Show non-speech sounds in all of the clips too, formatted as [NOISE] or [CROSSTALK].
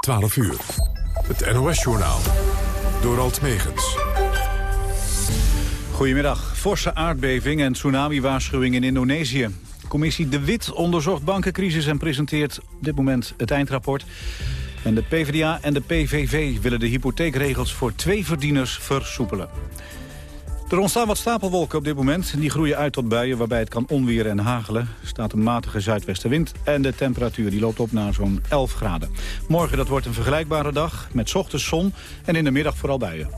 12 uur. Het NOS-journaal. Door Alt Megens. Goedemiddag. Forse aardbeving en tsunami-waarschuwing in Indonesië. Commissie De Wit onderzocht bankencrisis en presenteert op dit moment het eindrapport. En de PvdA en de PVV willen de hypotheekregels voor twee verdieners versoepelen. Er ontstaan wat stapelwolken op dit moment. Die groeien uit tot buien waarbij het kan onweren en hagelen. Er staat een matige zuidwestenwind en de temperatuur die loopt op naar zo'n 11 graden. Morgen dat wordt een vergelijkbare dag met ochtends zon en in de middag vooral buien.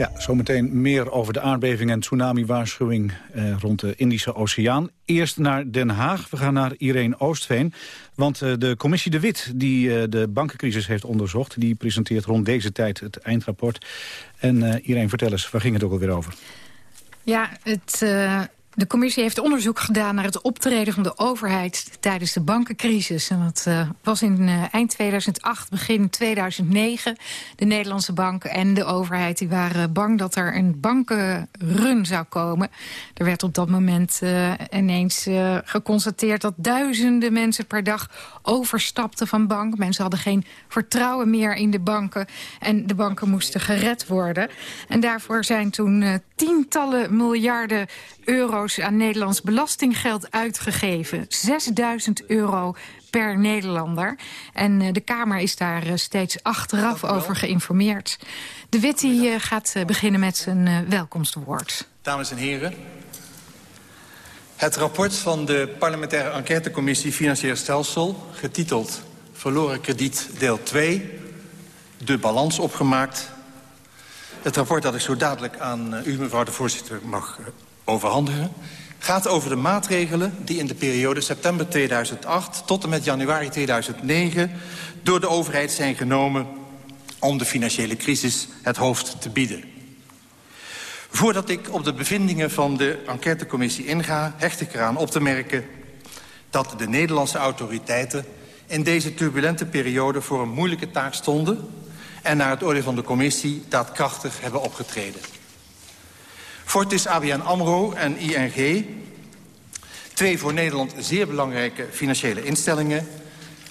Ja, zometeen meer over de aardbeving en tsunami-waarschuwing eh, rond de Indische Oceaan. Eerst naar Den Haag. We gaan naar Irene Oostveen. Want eh, de commissie De Wit, die eh, de bankencrisis heeft onderzocht... die presenteert rond deze tijd het eindrapport. En uh, Irene, vertel eens, waar ging het ook alweer over? Ja, het de commissie heeft onderzoek gedaan naar het optreden van de overheid tijdens de bankencrisis. En dat uh, was in uh, eind 2008, begin 2009. De Nederlandse banken en de overheid die waren bang dat er een bankenrun zou komen. Er werd op dat moment uh, ineens geconstateerd dat duizenden mensen per dag overstapten van bank. Mensen hadden geen vertrouwen meer in de banken en de banken moesten gered worden. En daarvoor zijn toen tientallen miljarden euro's aan Nederlands belastinggeld uitgegeven. 6000 euro per Nederlander. En uh, de Kamer is daar uh, steeds achteraf over geïnformeerd. De Wit die, uh, gaat beginnen met zijn welkomstwoord. Dames en heren. Het rapport van de parlementaire enquêtecommissie Financieel Stelsel... getiteld Verloren krediet deel 2, de balans opgemaakt... Het rapport dat ik zo dadelijk aan u, mevrouw de voorzitter, mag overhandigen... gaat over de maatregelen die in de periode september 2008... tot en met januari 2009 door de overheid zijn genomen... om de financiële crisis het hoofd te bieden. Voordat ik op de bevindingen van de enquêtecommissie inga... hecht ik eraan op te merken dat de Nederlandse autoriteiten... in deze turbulente periode voor een moeilijke taak stonden... en naar het oordeel van de commissie daadkrachtig hebben opgetreden. Fortis ABN AMRO en ING, twee voor Nederland zeer belangrijke financiële instellingen...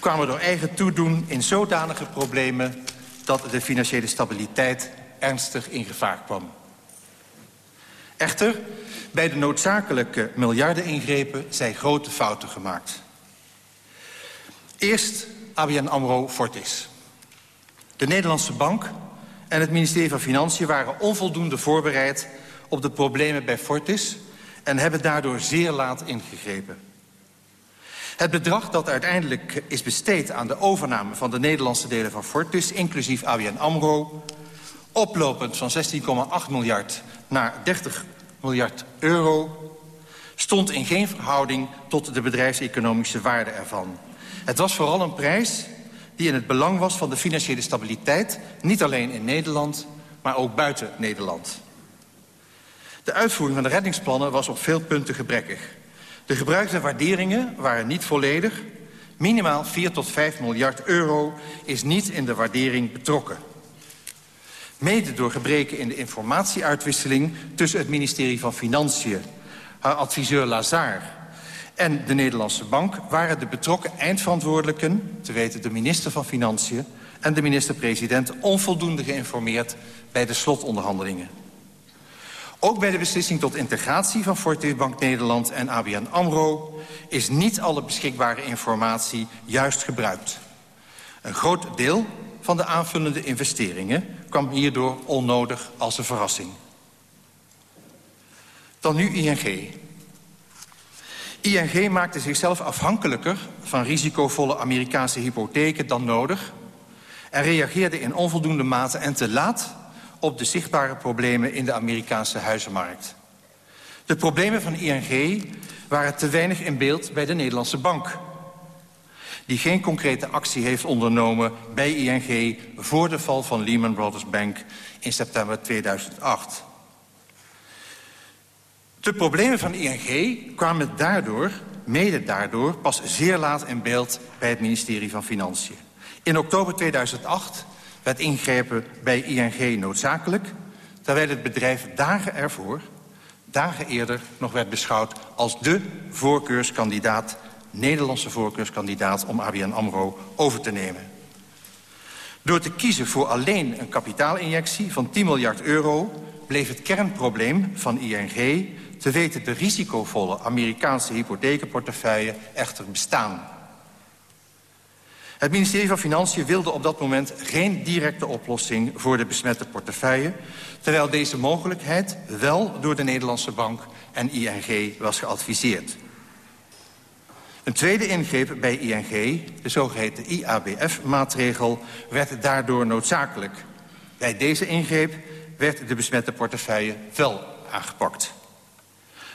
kwamen door eigen toedoen in zodanige problemen... dat de financiële stabiliteit ernstig in gevaar kwam. Echter, bij de noodzakelijke miljardeningrepen zijn grote fouten gemaakt. Eerst ABN AMRO Fortis. De Nederlandse Bank en het ministerie van Financiën waren onvoldoende voorbereid op de problemen bij Fortis... en hebben daardoor zeer laat ingegrepen. Het bedrag dat uiteindelijk is besteed aan de overname van de Nederlandse delen van Fortis... inclusief ABN AMRO, oplopend van 16,8 miljard naar 30 miljard euro... stond in geen verhouding tot de bedrijfseconomische waarde ervan. Het was vooral een prijs die in het belang was van de financiële stabiliteit... niet alleen in Nederland, maar ook buiten Nederland. De uitvoering van de reddingsplannen was op veel punten gebrekkig. De gebruikte waarderingen waren niet volledig. Minimaal 4 tot 5 miljard euro is niet in de waardering betrokken. Mede door gebreken in de informatieuitwisseling... tussen het ministerie van Financiën, haar adviseur Lazar... en de Nederlandse Bank waren de betrokken eindverantwoordelijken... te weten de minister van Financiën en de minister-president... onvoldoende geïnformeerd bij de slotonderhandelingen. Ook bij de beslissing tot integratie van Fortis Bank Nederland en ABN AMRO... is niet alle beschikbare informatie juist gebruikt. Een groot deel van de aanvullende investeringen kwam hierdoor onnodig als een verrassing. Dan nu ING. ING maakte zichzelf afhankelijker van risicovolle Amerikaanse hypotheken dan nodig... en reageerde in onvoldoende mate en te laat op de zichtbare problemen in de Amerikaanse huizenmarkt. De problemen van ING waren te weinig in beeld bij de Nederlandse bank... die geen concrete actie heeft ondernomen bij ING... voor de val van Lehman Brothers Bank in september 2008. De problemen van ING kwamen daardoor, mede daardoor... pas zeer laat in beeld bij het ministerie van Financiën. In oktober 2008 werd ingrepen bij ING noodzakelijk... terwijl het bedrijf dagen ervoor, dagen eerder... nog werd beschouwd als de voorkeurskandidaat Nederlandse voorkeurskandidaat om ABN AMRO over te nemen. Door te kiezen voor alleen een kapitaalinjectie van 10 miljard euro... bleef het kernprobleem van ING, te weten de risicovolle Amerikaanse hypothekenportefeuille, echter bestaan. Het ministerie van Financiën wilde op dat moment geen directe oplossing voor de besmette portefeuille, terwijl deze mogelijkheid wel door de Nederlandse Bank en ING was geadviseerd. Een tweede ingreep bij ING, de zogeheten IABF-maatregel, werd daardoor noodzakelijk. Bij deze ingreep werd de besmette portefeuille wel aangepakt.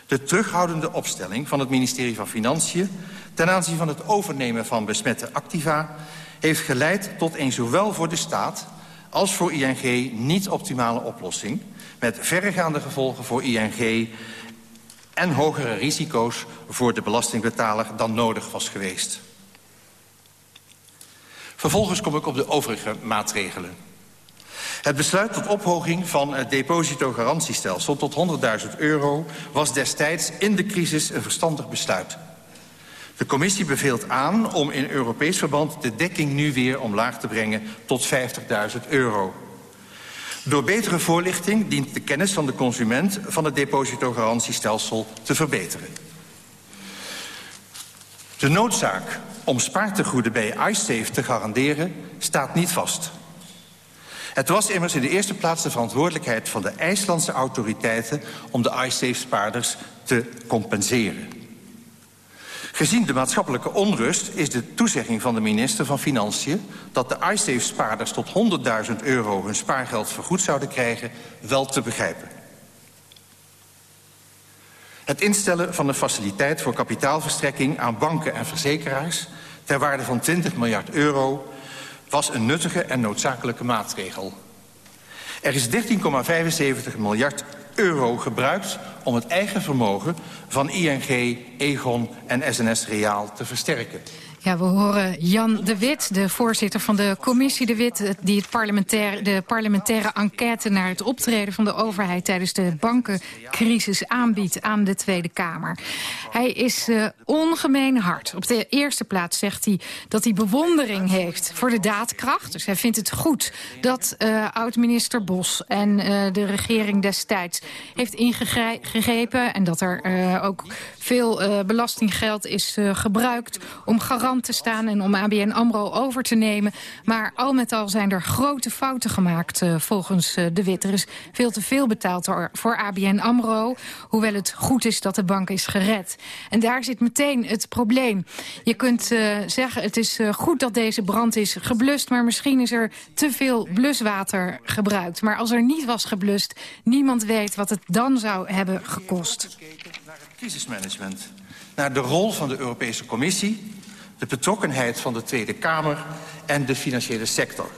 De terughoudende opstelling van het ministerie van Financiën... ten aanzien van het overnemen van besmette activa... heeft geleid tot een zowel voor de staat als voor ING niet optimale oplossing... met verregaande gevolgen voor ING en hogere risico's voor de belastingbetaler dan nodig was geweest. Vervolgens kom ik op de overige maatregelen. Het besluit tot ophoging van het depositogarantiestelsel tot 100.000 euro... was destijds in de crisis een verstandig besluit. De commissie beveelt aan om in Europees verband de dekking nu weer omlaag te brengen tot 50.000 euro. Door betere voorlichting dient de kennis van de consument van het depositogarantiestelsel te verbeteren. De noodzaak om spaartegoeden bij iSafe te garanderen staat niet vast. Het was immers in de eerste plaats de verantwoordelijkheid van de IJslandse autoriteiten om de iSafe-spaarders te compenseren. Gezien de maatschappelijke onrust is de toezegging van de minister van Financiën... dat de iSafe-spaarders tot 100.000 euro hun spaargeld vergoed zouden krijgen... wel te begrijpen. Het instellen van een faciliteit voor kapitaalverstrekking aan banken en verzekeraars... ter waarde van 20 miljard euro was een nuttige en noodzakelijke maatregel. Er is 13,75 miljard euro gebruikt om het eigen vermogen van ING, Egon en SNS Reaal te versterken. Ja, we horen Jan de Wit, de voorzitter van de commissie de Wit... die het parlementaire, de parlementaire enquête naar het optreden van de overheid... tijdens de bankencrisis aanbiedt aan de Tweede Kamer. Hij is uh, ongemeen hard. Op de eerste plaats zegt hij dat hij bewondering heeft voor de daadkracht. Dus hij vindt het goed dat uh, oud-minister Bos en uh, de regering destijds... heeft ingegrepen en dat er ook veel belastinggeld is gebruikt... om te staan en om ABN AMRO over te nemen. Maar al met al zijn er grote fouten gemaakt uh, volgens uh, De Wit. Er is veel te veel betaald voor ABN AMRO. Hoewel het goed is dat de bank is gered. En daar zit meteen het probleem. Je kunt uh, zeggen het is goed dat deze brand is geblust... maar misschien is er te veel bluswater gebruikt. Maar als er niet was geblust, niemand weet wat het dan zou hebben gekost. Naar het crisismanagement, naar de rol van de Europese Commissie de betrokkenheid van de Tweede Kamer en de financiële sector.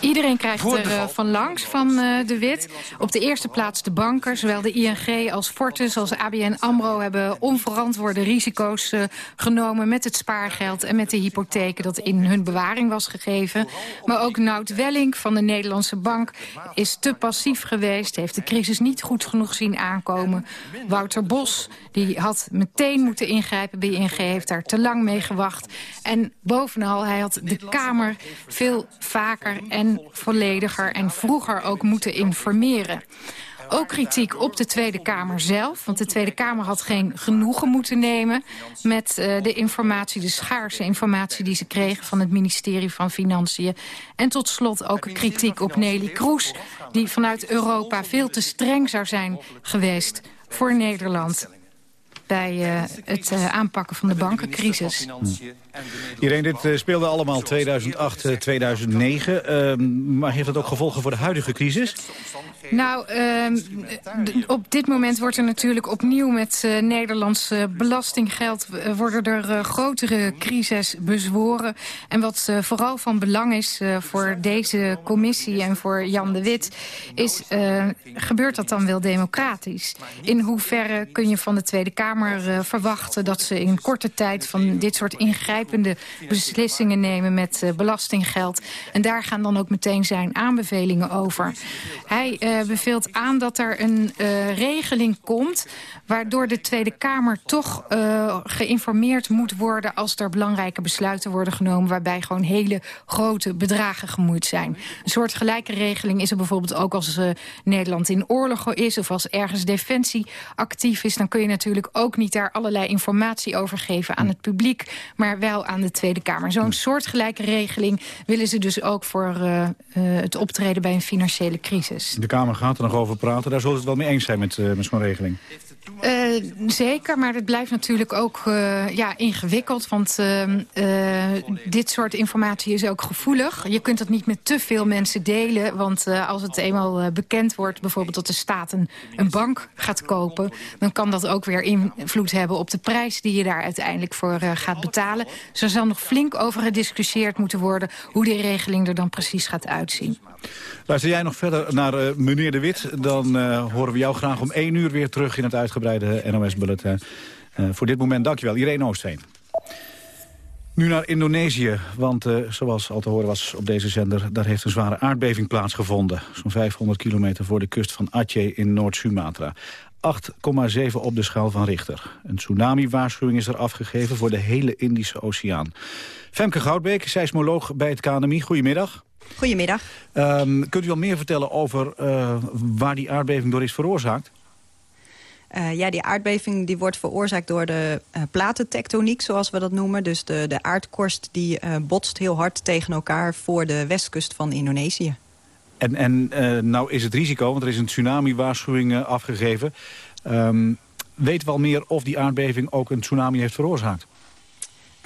Iedereen krijgt er uh, van langs van uh, de wit. Op de eerste plaats de banken. Zowel de ING als Fortis als ABN AMRO hebben onverantwoorde risico's uh, genomen... met het spaargeld en met de hypotheken dat in hun bewaring was gegeven. Maar ook Nout Welling van de Nederlandse Bank is te passief geweest. Heeft de crisis niet goed genoeg zien aankomen. Wouter Bos die had meteen moeten ingrijpen bij ING, heeft daar te lang mee gewacht. En bovenal, hij had de Kamer veel vaker en vollediger en vroeger ook moeten informeren. Ook kritiek op de Tweede Kamer zelf. Want de Tweede Kamer had geen genoegen moeten nemen... met uh, de informatie, de schaarse informatie die ze kregen... van het ministerie van Financiën. En tot slot ook kritiek op Nelly Kroes... die vanuit Europa veel te streng zou zijn geweest voor Nederland bij uh, het uh, aanpakken van de bankencrisis. Hm. Iedereen, dit uh, speelde allemaal 2008, 2009. Ehm, maar heeft dat ook gevolgen voor de huidige crisis? Nou, uh, op dit moment wordt er natuurlijk opnieuw met uh, Nederlands uh, belastinggeld... worden er uh, grotere crises bezworen. En wat vooral van belang is voor deze commissie en voor Jan de Wit... is, gebeurt dat dan wel democratisch? In hoeverre kun je van de Tweede Kamer uh, verwachten dat ze in korte tijd van dit soort beslissingen nemen met uh, belastinggeld. En daar gaan dan ook meteen zijn aanbevelingen over. Hij uh, beveelt aan dat er een regeling komt waardoor de Tweede Kamer toch geïnformeerd moet worden als er belangrijke besluiten worden genomen waarbij gewoon hele grote bedragen gemoeid zijn. Een soort gelijke regeling is er bijvoorbeeld ook als Nederland in oorlog is of als ergens defensie actief is... dan kun je natuurlijk ook niet daar allerlei informatie over geven aan het publiek... maar aan de Tweede Kamer. Zo'n soortgelijke regeling willen ze dus ook voor uh, uh, het optreden bij een financiële crisis. De Kamer gaat er nog over praten. Daar zullen ze het wel mee eens zijn met, uh, met zo'n regeling. Uh, zeker, maar het blijft natuurlijk ook uh, ja, ingewikkeld. Want uh, dit soort informatie is ook gevoelig. Je kunt het niet met te veel mensen delen. Want als het eenmaal bekend wordt, bijvoorbeeld dat de staat een, bank gaat kopen... dan kan dat ook weer invloed hebben op de prijs die je daar uiteindelijk voor gaat betalen. Dus er zal nog flink over gediscussieerd moeten worden... hoe die regeling er dan precies gaat uitzien. Luister jij nog verder naar meneer De Wit... dan horen we jou graag om één uur weer terug in het uitgebreide NOS-bulletin. Uh, voor dit moment dankjewel, Irene Oostveen. Nu naar Indonesië, want zoals al te horen was op deze zender... daar heeft een zware aardbeving plaatsgevonden. Zo'n 500 kilometer voor de kust van Aceh in Noord-Sumatra. 8,7 op de schaal van Richter. Een tsunami-waarschuwing is er afgegeven voor de hele Indische Oceaan. Femke Goudbeek, seismoloog bij het KNMI. Goedemiddag. Goedemiddag. Um, kunt u al meer vertellen over uh, waar die aardbeving door is veroorzaakt? Uh, ja, die aardbeving die wordt veroorzaakt door de uh, platentectoniek, zoals we dat noemen. Dus de, de aardkorst die botst heel hard tegen elkaar voor de westkust van Indonesië. En, en nou is het risico, want er is een tsunami-waarschuwing afgegeven. Um, weten we al meer of die aardbeving ook een tsunami heeft veroorzaakt?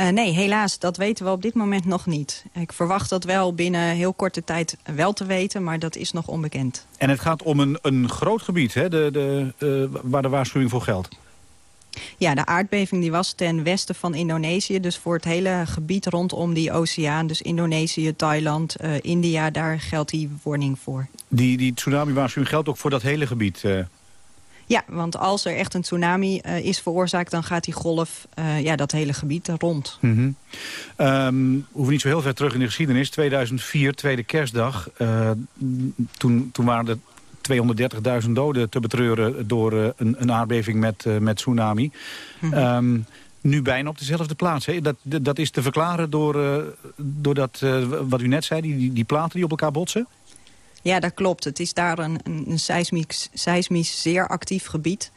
Uh, nee, helaas, dat weten we op dit moment nog niet. Ik verwacht dat wel binnen heel korte tijd wel te weten, maar dat is nog onbekend. En het gaat om een, een groot gebied, hè, de, de, uh, waar de waarschuwing voor geldt? Ja, de aardbeving die was ten westen van Indonesië. Dus voor het hele gebied rondom die oceaan. Dus Indonesië, Thailand, uh, India, daar geldt die warning voor. Die, die tsunami-waarschuwing geldt ook voor dat hele gebied? Ja, want als er echt een tsunami uh, is veroorzaakt... dan gaat die golf uh, ja, dat hele gebied rond. Mm -hmm. um, we hoeven niet zo heel ver terug in de geschiedenis. 2004, tweede kerstdag. Uh, toen, toen waren er 230.000 doden te betreuren... door een, een, aardbeving met, met tsunami. Mm -hmm. um, nu bijna op dezelfde plaats. Hè? Dat, dat is te verklaren door, door dat, wat u net zei, die, die platen die op elkaar botsen? Ja, dat klopt. Het is daar een, een seismisch, seismisch zeer actief gebied.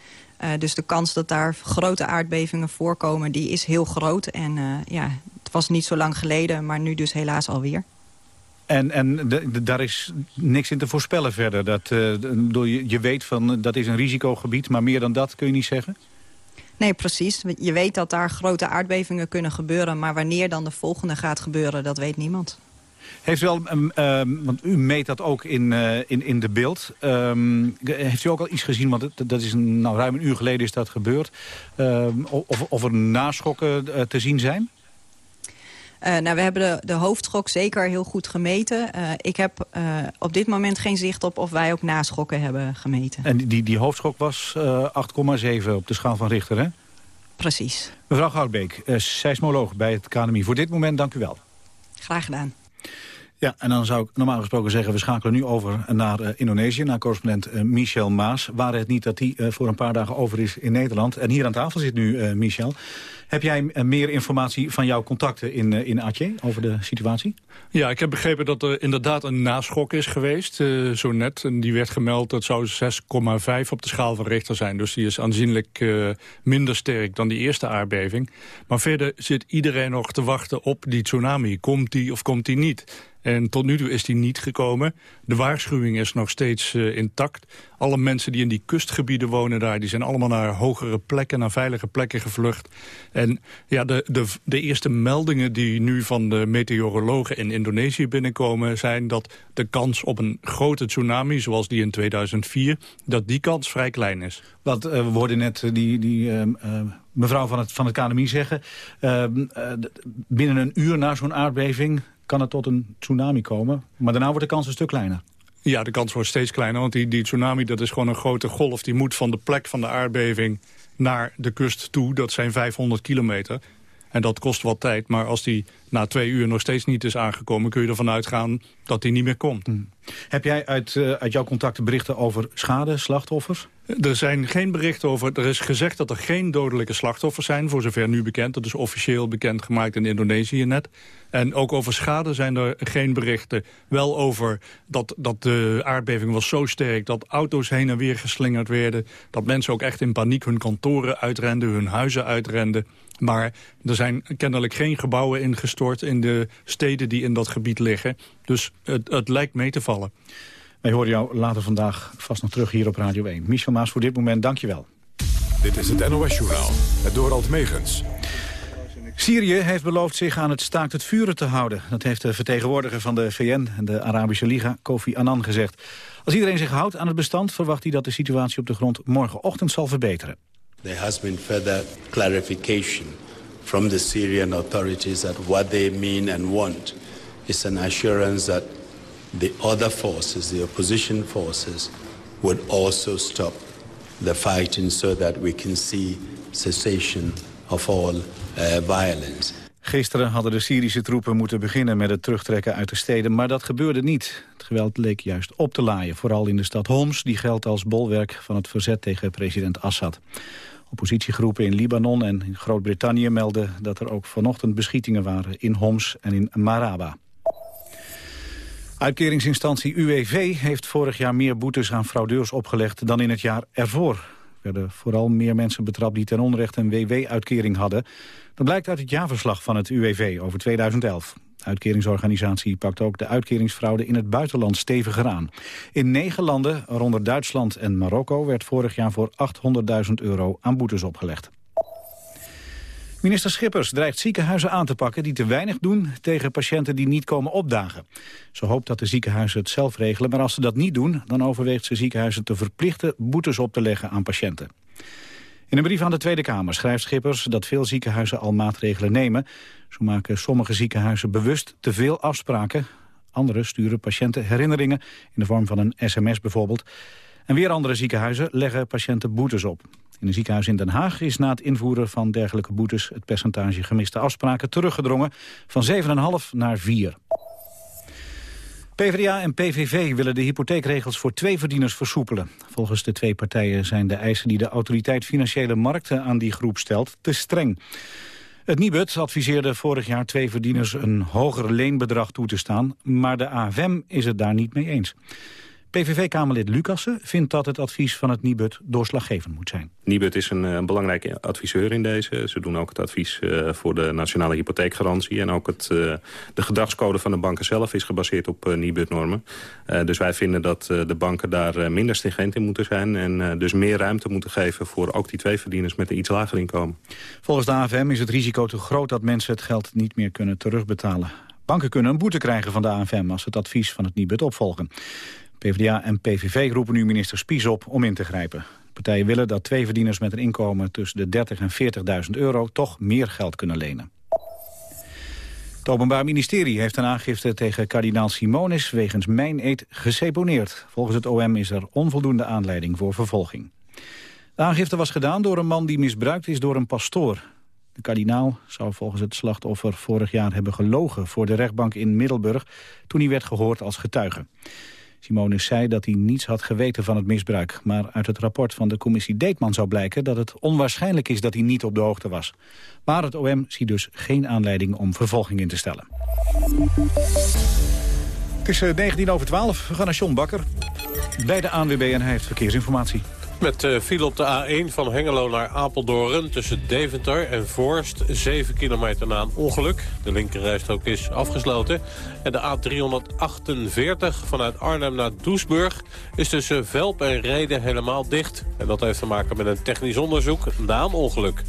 Uh, dus de kans dat daar grote aardbevingen voorkomen, die is heel groot. En uh, ja, het was niet zo lang geleden, maar nu dus helaas alweer. En, en de, de, daar is niks in te voorspellen verder? Dat, uh, je, je weet van dat is een risicogebied, maar meer dan dat kun je niet zeggen? Nee, precies. Je weet dat daar grote aardbevingen kunnen gebeuren... maar wanneer dan de volgende gaat gebeuren, dat weet niemand. Heeft u wel, um, um, want u meet dat ook in, uh, in, in de beeld. Um, heeft u ook al iets gezien, want het, dat is een, nou, ruim een uur geleden is dat gebeurd. of, of er naschokken uh, te zien zijn? Uh, nou, we hebben de, de hoofdschok zeker heel goed gemeten. Uh, ik heb uh, op dit moment geen zicht op of wij ook naschokken hebben gemeten. En die, die hoofdschok was 8,7 op de schaal van Richter, hè? Precies. Mevrouw Goudbeek, seismoloog bij het KNMI. Voor dit moment dank u wel. Graag gedaan. Ja, en dan zou ik normaal gesproken zeggen... we schakelen nu over naar uh, Indonesië, naar correspondent uh, Michel Maas. Waar het niet dat hij uh, voor een paar dagen over is in Nederland. En hier aan tafel zit nu Michel. Heb jij meer informatie van jouw contacten in, in Aceh over de situatie? Ja, ik heb begrepen dat er inderdaad een naschok is geweest, zo net. En die werd gemeld, dat zou 6,5 op de schaal van Richter zijn. Dus die is aanzienlijk minder sterk dan die eerste aardbeving. Maar verder zit iedereen nog te wachten op die tsunami. Komt die of komt die niet? En tot nu toe is die niet gekomen. De waarschuwing is nog steeds uh, intact. Alle mensen die in die kustgebieden wonen daar... die zijn allemaal naar hogere plekken, naar veilige plekken gevlucht. En ja, de, de, de eerste meldingen die nu van de meteorologen in Indonesië binnenkomen... zijn dat de kans op een grote tsunami, zoals die in 2004... dat die kans vrij klein is. Want uh, we hoorden net uh, die... die uh, mevrouw van het, van het KNMI zeggen... Binnen een uur na zo'n aardbeving kan het tot een tsunami komen. Maar daarna wordt de kans een stuk kleiner. Ja, de kans wordt steeds kleiner, want die, die tsunami dat is gewoon een grote golf. Die moet van de plek van de aardbeving naar de kust toe. Dat zijn 500 kilometer. En dat kost wat tijd, maar als die na twee uur nog steeds niet is aangekomen... kun je ervan uitgaan dat die niet meer komt. Hmm. Heb jij uit, uh, uit jouw contacten berichten over schade, slachtoffers? Er zijn geen berichten over... Er is gezegd dat er geen dodelijke slachtoffers zijn, voor zover nu bekend. Dat is officieel bekendgemaakt in Indonesië net. En ook over schade zijn er geen berichten. Wel over dat, dat de aardbeving was zo sterk... dat auto's heen en weer geslingerd werden. Dat mensen ook echt in paniek hun kantoren uitrenden, hun huizen uitrenden. Maar er zijn kennelijk geen gebouwen ingestort in de steden die in dat gebied liggen. Dus het, het lijkt mee te vallen. Wij horen jou later vandaag vast nog terug hier op Radio 1. Michel Maas, voor dit moment dank je wel. Dit is het NOS-journaal, het Dorald Megens. Syrië heeft beloofd zich aan het staakt het vuren te houden. Dat heeft de vertegenwoordiger van de VN en de Arabische Liga, Kofi Annan, gezegd. Als iedereen zich houdt aan het bestand, verwacht hij dat de situatie op de grond morgenochtend zal verbeteren. There has been further clarification from the Syrian authorities that what they mean and want is an assurance that the other forces, the opposition forces, would also stop the fighting so that we can see cessation of all uh, violence. Gisteren hadden de Syrische troepen moeten beginnen met het terugtrekken uit de steden, maar dat gebeurde niet. Het geweld leek juist op te laaien, vooral in de stad Homs, die geldt als bolwerk van het verzet tegen president Assad. Oppositiegroepen in Libanon en in Groot-Brittannië melden dat er ook vanochtend beschietingen waren in Homs en in Maraba. Uitkeringsinstantie UWV heeft vorig jaar meer boetes aan fraudeurs opgelegd dan in het jaar ervoor. Er werden vooral meer mensen betrapt die ten onrechte een WW-uitkering hadden. Dat blijkt uit het jaarverslag van het UWV over 2011. De uitkeringsorganisatie pakt ook de uitkeringsfraude in het buitenland steviger aan. In negen landen, waaronder Duitsland en Marokko, werd vorig jaar voor 800.000 euro aan boetes opgelegd. Minister Schippers dreigt ziekenhuizen aan te pakken die te weinig doen tegen patiënten die niet komen opdagen. Ze hoopt dat de ziekenhuizen het zelf regelen, maar als ze dat niet doen, dan overweegt ze ziekenhuizen te verplichten boetes op te leggen aan patiënten. In een brief aan de Tweede Kamer schrijft Schippers dat veel ziekenhuizen al maatregelen nemen. Zo maken sommige ziekenhuizen bewust te veel afspraken. Andere sturen patiënten herinneringen in de vorm van een sms bijvoorbeeld. En weer andere ziekenhuizen leggen patiënten boetes op. In een ziekenhuis in Den Haag is na het invoeren van dergelijke boetes... het percentage gemiste afspraken teruggedrongen van 7,5 naar 4. PvdA en PVV willen de hypotheekregels voor twee verdieners versoepelen. Volgens de twee partijen zijn de eisen die de autoriteit Financiële Markten aan die groep stelt te streng. Het Nibud adviseerde vorig jaar twee verdieners een hoger leenbedrag toe te staan, maar de AFM is het daar niet mee eens. PVV-Kamerlid Lucassen vindt dat het advies van het Nibud doorslaggevend moet zijn. Nibud is een, een, belangrijke adviseur in deze. Ze doen ook het advies uh, voor de nationale hypotheekgarantie. En ook het, uh, de gedragscode van de banken zelf is gebaseerd op uh, Nibud-normen. dus wij vinden dat de banken daar minder stringent in moeten zijn. En dus meer ruimte moeten geven voor ook die twee verdieners met een iets lager inkomen. Volgens de AFM is het risico te groot dat mensen het geld niet meer kunnen terugbetalen. Banken kunnen een boete krijgen van de AFM als ze het advies van het Nibud opvolgen. PvdA en PVV roepen nu minister Spies op om in te grijpen. De partijen willen dat twee verdieners met een inkomen tussen de 30.000 en 40.000 euro toch meer geld kunnen lenen. Het Openbaar Ministerie heeft een aangifte tegen kardinaal Simonis wegens mijneed geseponeerd. Volgens het OM is er onvoldoende aanleiding voor vervolging. De aangifte was gedaan door een man die misbruikt is door een pastoor. De kardinaal zou volgens het slachtoffer vorig jaar hebben gelogen voor de rechtbank in Middelburg toen hij werd gehoord als getuige. Simonus zei dat hij niets had geweten van het misbruik. Maar uit het rapport van de commissie Deetman zou blijken... dat het onwaarschijnlijk is dat hij niet op de hoogte was. Maar het OM ziet dus geen aanleiding om vervolging in te stellen. Het is 19 eh, over 12. We gaan naar John Bakker. Bij de ANWB en hij heeft verkeersinformatie. Met uh, file op de A1 van Hengelo naar Apeldoorn tussen Deventer en Voorst. 7 kilometer na een ongeluk. De linkerrijstrook is afgesloten. En de A348 vanuit Arnhem naar Doesburg is tussen Velp en Reden helemaal dicht. En dat heeft te maken met een technisch onderzoek na een ongeluk.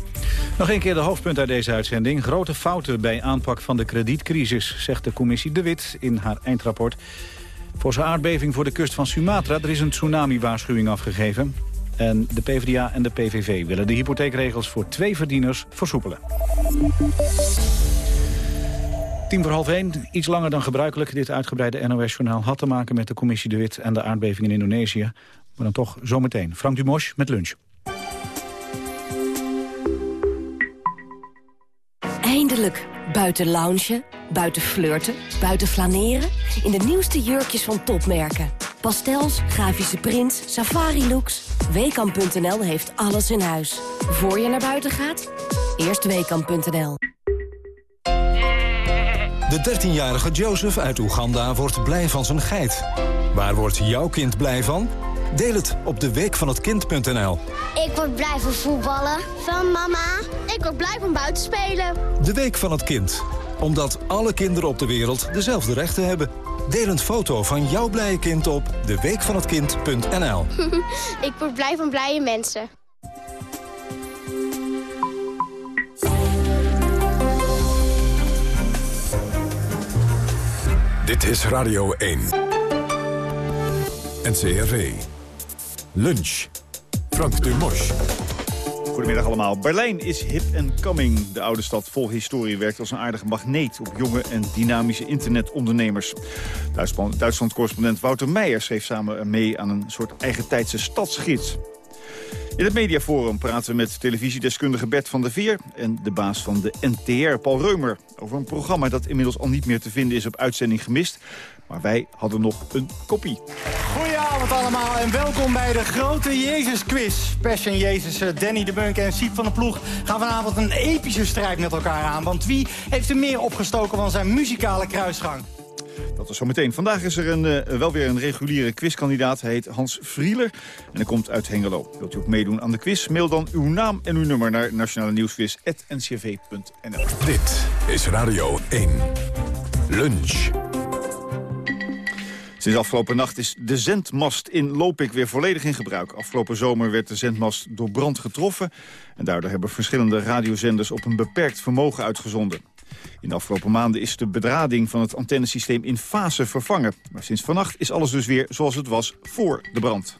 Nog een keer de hoofdpunt uit deze uitzending. Grote fouten bij aanpak van de kredietcrisis, zegt de commissie De Wit in haar eindrapport. Voor zijn aardbeving voor de kust van Sumatra er is een tsunami-waarschuwing afgegeven. En de PvdA en de PVV willen de hypotheekregels voor twee verdieners versoepelen. Tien voor half één, iets langer dan gebruikelijk. Dit uitgebreide NOS-journaal had te maken met de commissie De Wit en de aardbeving in Indonesië. Maar dan toch zometeen. Frank Dumosch met lunch. Eindelijk. Buiten loungen, buiten flirten, buiten flaneren. In de nieuwste jurkjes van topmerken. Pastels, grafische prints, safari-looks. Weekamp.nl heeft alles in huis. Voor je naar buiten gaat, eerst Weekamp.nl. De 13-jarige Joseph uit Oeganda wordt blij van zijn geit. Waar wordt jouw kind blij van? Deel het op de week van het kind.nl. Ik word blij van voetballen. Van mama. Ik word blij van buiten spelen. De week van het kind. Omdat alle kinderen op de wereld dezelfde rechten hebben. Deel een foto van jouw blije kind op deweekvanhetkind.nl. [LAUGHS] ik word blij van blije mensen. Dit is Radio 1. NCRV. Lunch. Frank Dumos. Goedemiddag allemaal. Berlijn is hip and coming. De oude stad vol historie werkt als een aardige magneet... op jonge en dynamische internetondernemers. Duitsland-correspondent Wouter Meijer schreef samen mee... aan een soort eigentijdse stadsgids. In het mediaforum praten we met televisiedeskundige Bert van der Veer... en de baas van de NTR, Paul Reumer... over een programma dat inmiddels al niet meer te vinden is op uitzending gemist... Maar wij hadden nog een kopie. Goedenavond allemaal en welkom bij de grote Jezus quiz. Passion Jezus, eh, Danny de Bunk en Siep van de Ploeg gaan vanavond een epische strijd met elkaar aan. Want wie heeft er meer opgestoken van zijn muzikale kruisgang? Dat is zometeen. Vandaag is er een, uh, wel weer een reguliere quizkandidaat. Hij heet Hans Vrieler en hij komt uit Hengelo. Wilt u ook meedoen aan de quiz? Mail dan uw naam en uw nummer naar nationale nieuwsquiz.ncv.nl. Dit is Radio 1. Lunch. Sinds afgelopen nacht is de zendmast in Lopik weer volledig in gebruik. Afgelopen zomer werd de zendmast door brand getroffen... en daardoor hebben verschillende radiozenders op een beperkt vermogen uitgezonden. In de afgelopen maanden is de bedrading van het antennesysteem in fase vervangen. Maar sinds vannacht is alles dus weer zoals het was voor de brand.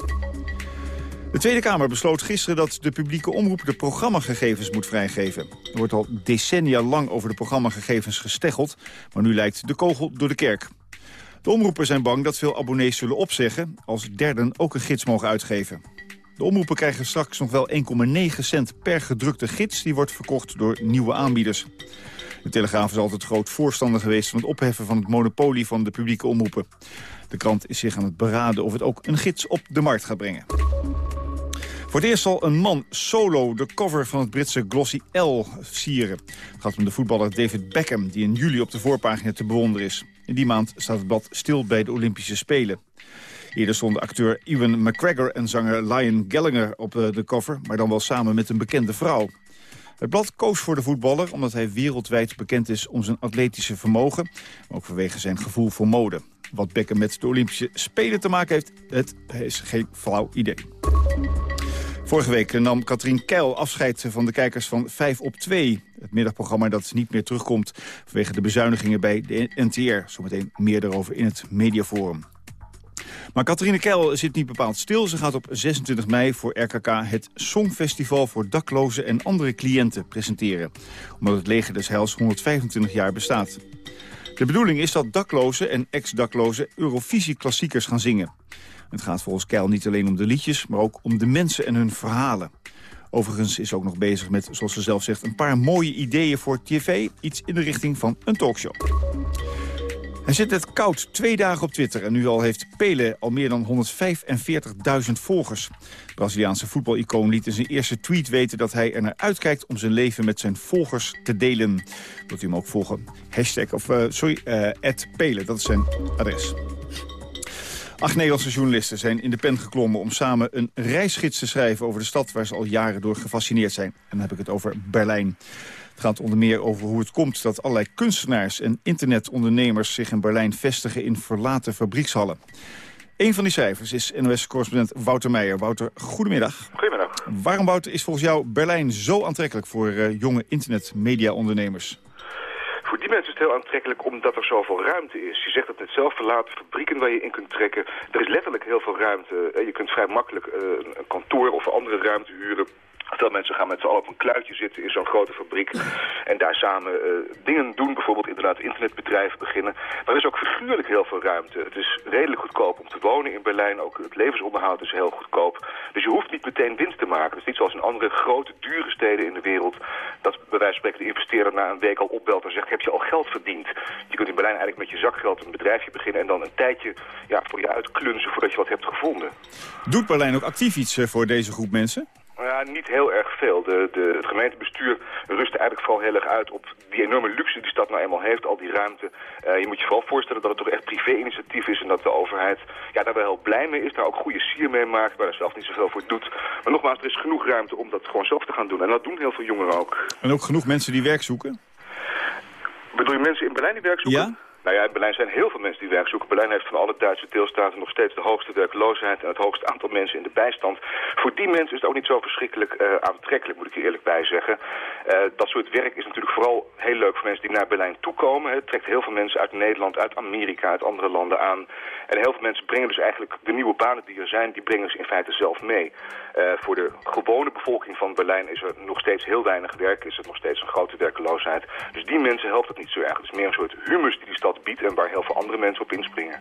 De Tweede Kamer besloot gisteren dat de publieke omroep de programmagegevens moet vrijgeven. Er wordt al decennia lang over de programmagegevens gesteggeld, maar nu lijkt de kogel door de kerk. De omroepen zijn bang dat veel abonnees zullen opzeggen... als derden ook een gids mogen uitgeven. De omroepen krijgen straks nog wel 1,9 cent per gedrukte gids... die wordt verkocht door nieuwe aanbieders. De Telegraaf is altijd groot voorstander geweest... van het opheffen van het monopolie van de publieke omroepen. De krant is zich aan het beraden of het ook een gids op de markt gaat brengen. Voor het eerst zal een man solo de cover van het Britse Glossy L sieren. Het gaat om de voetballer David Beckham, die in juli op de voorpagina te bewonderen is. In die maand staat het blad stil bij de Olympische Spelen. Eerder stonden acteur Ewan McGregor en zanger Lion Gallagher op eh, de cover... maar dan wel samen met een bekende vrouw. Het blad koos voor de voetballer omdat hij wereldwijd bekend is om zijn atletische vermogen... maar ook vanwege zijn gevoel voor mode. Wat Beckham met de Olympische Spelen te maken heeft, het is geen flauw idee. Vorige week nam Katrien Keil afscheid van de kijkers van 5 op 2. Het middagprogramma dat niet meer terugkomt vanwege de bezuinigingen bij de NTR. Zometeen meer daarover in het Mediaforum. Maar Katrine Keil zit niet bepaald stil. Ze gaat op 26 mei voor RKK het Songfestival voor daklozen en andere cliënten presenteren. Omdat het leger des Heils 125 jaar bestaat. De bedoeling is dat daklozen en ex-daklozen Eurovisie-klassiekers gaan zingen. Het gaat volgens Keil niet alleen om de liedjes, maar ook om de mensen en hun verhalen. Overigens is ze ook nog bezig met, zoals ze zelf zegt, een paar mooie ideeën voor tv. Iets in de richting van een talkshow. Hij zit het koud twee dagen op Twitter en nu al heeft Pele al meer dan 145.000 volgers. Braziliaanse voetbalicoon liet in zijn eerste tweet weten dat hij er naar uitkijkt om zijn leven met zijn volgers te delen. Wilt u hem ook volgen? Hashtag, of uh, sorry, uh, Pele, dat is zijn adres. Acht Nederlandse journalisten zijn in de pen geklommen om samen een reisgids te schrijven over de stad waar ze al jaren door gefascineerd zijn. En dan heb ik het over Berlijn. Het gaat onder meer over hoe het komt dat allerlei kunstenaars en internetondernemers zich in Berlijn vestigen in verlaten fabriekshallen. Een van die cijfers is NOS-correspondent Wouter Meijer. Wouter, goedemiddag. Goedemiddag. Waarom, Wouter, is volgens jou Berlijn zo aantrekkelijk voor uh, jonge internetmediaondernemers? Voor die mensen is het heel aantrekkelijk omdat er zoveel ruimte is. Je zegt het net zelf, verlaten fabrieken waar je in kunt trekken. Er is letterlijk heel veel ruimte. Je kunt vrij makkelijk eh, een kantoor of andere ruimte huren Veel mensen gaan met z'n allen op een kluitje zitten in zo'n grote fabriek. En daar samen uh, dingen doen. Bijvoorbeeld inderdaad internetbedrijven beginnen. Maar er is ook figuurlijk heel veel ruimte. Het is redelijk goedkoop om te wonen in Berlijn. Ook het levensonderhoud is heel goedkoop. Dus je hoeft niet meteen winst te maken. Het is niet zoals in andere grote, dure steden in de wereld. Dat bij wijze van spreken de investeerder na een week al opbelt en zegt... heb je al geld verdiend? Je kunt in Berlijn eigenlijk met je zakgeld een bedrijfje beginnen... en dan een tijdje ja, voor je uitklunzen voordat je wat hebt gevonden. Doet Berlijn ook actief iets eh, voor deze groep mensen? Ja, niet heel erg veel. De, de, het gemeentebestuur rust eigenlijk vooral heel erg uit op die enorme luxe die de stad nou eenmaal heeft, al die ruimte. Uh, je moet je vooral voorstellen dat het toch echt privé-initiatief is en dat de overheid ja, daar wel heel blij mee is, daar ook goede sier mee maakt, maar er zelf niet zoveel voor doet. Maar nogmaals, er is genoeg ruimte om dat gewoon zelf te gaan doen. En dat doen heel veel jongeren ook. En ook genoeg mensen die werk zoeken? Bedoel je mensen in Berlijn die werk zoeken? Ja? Nou ja, in Berlijn zijn heel veel mensen die werk zoeken. Berlijn heeft van alle Duitse deelstaten nog steeds de hoogste werkloosheid... en het hoogste aantal mensen in de bijstand. Voor die mensen is het ook niet zo verschrikkelijk uh, aantrekkelijk, moet ik je eerlijk bij zeggen. Uh, dat soort werk is natuurlijk vooral heel leuk voor mensen die naar Berlijn toekomen. Het trekt heel veel mensen uit Nederland, uit Amerika, uit andere landen aan. En heel veel mensen brengen dus eigenlijk de nieuwe banen die er zijn... die brengen ze in feite zelf mee. Uh, voor de gewone bevolking van Berlijn is er nog steeds heel weinig werk. Is er nog steeds een grote werkeloosheid. Dus die mensen helpt het niet zo erg. Het is meer een soort humus die die stad biedt en waar heel veel andere mensen op inspringen.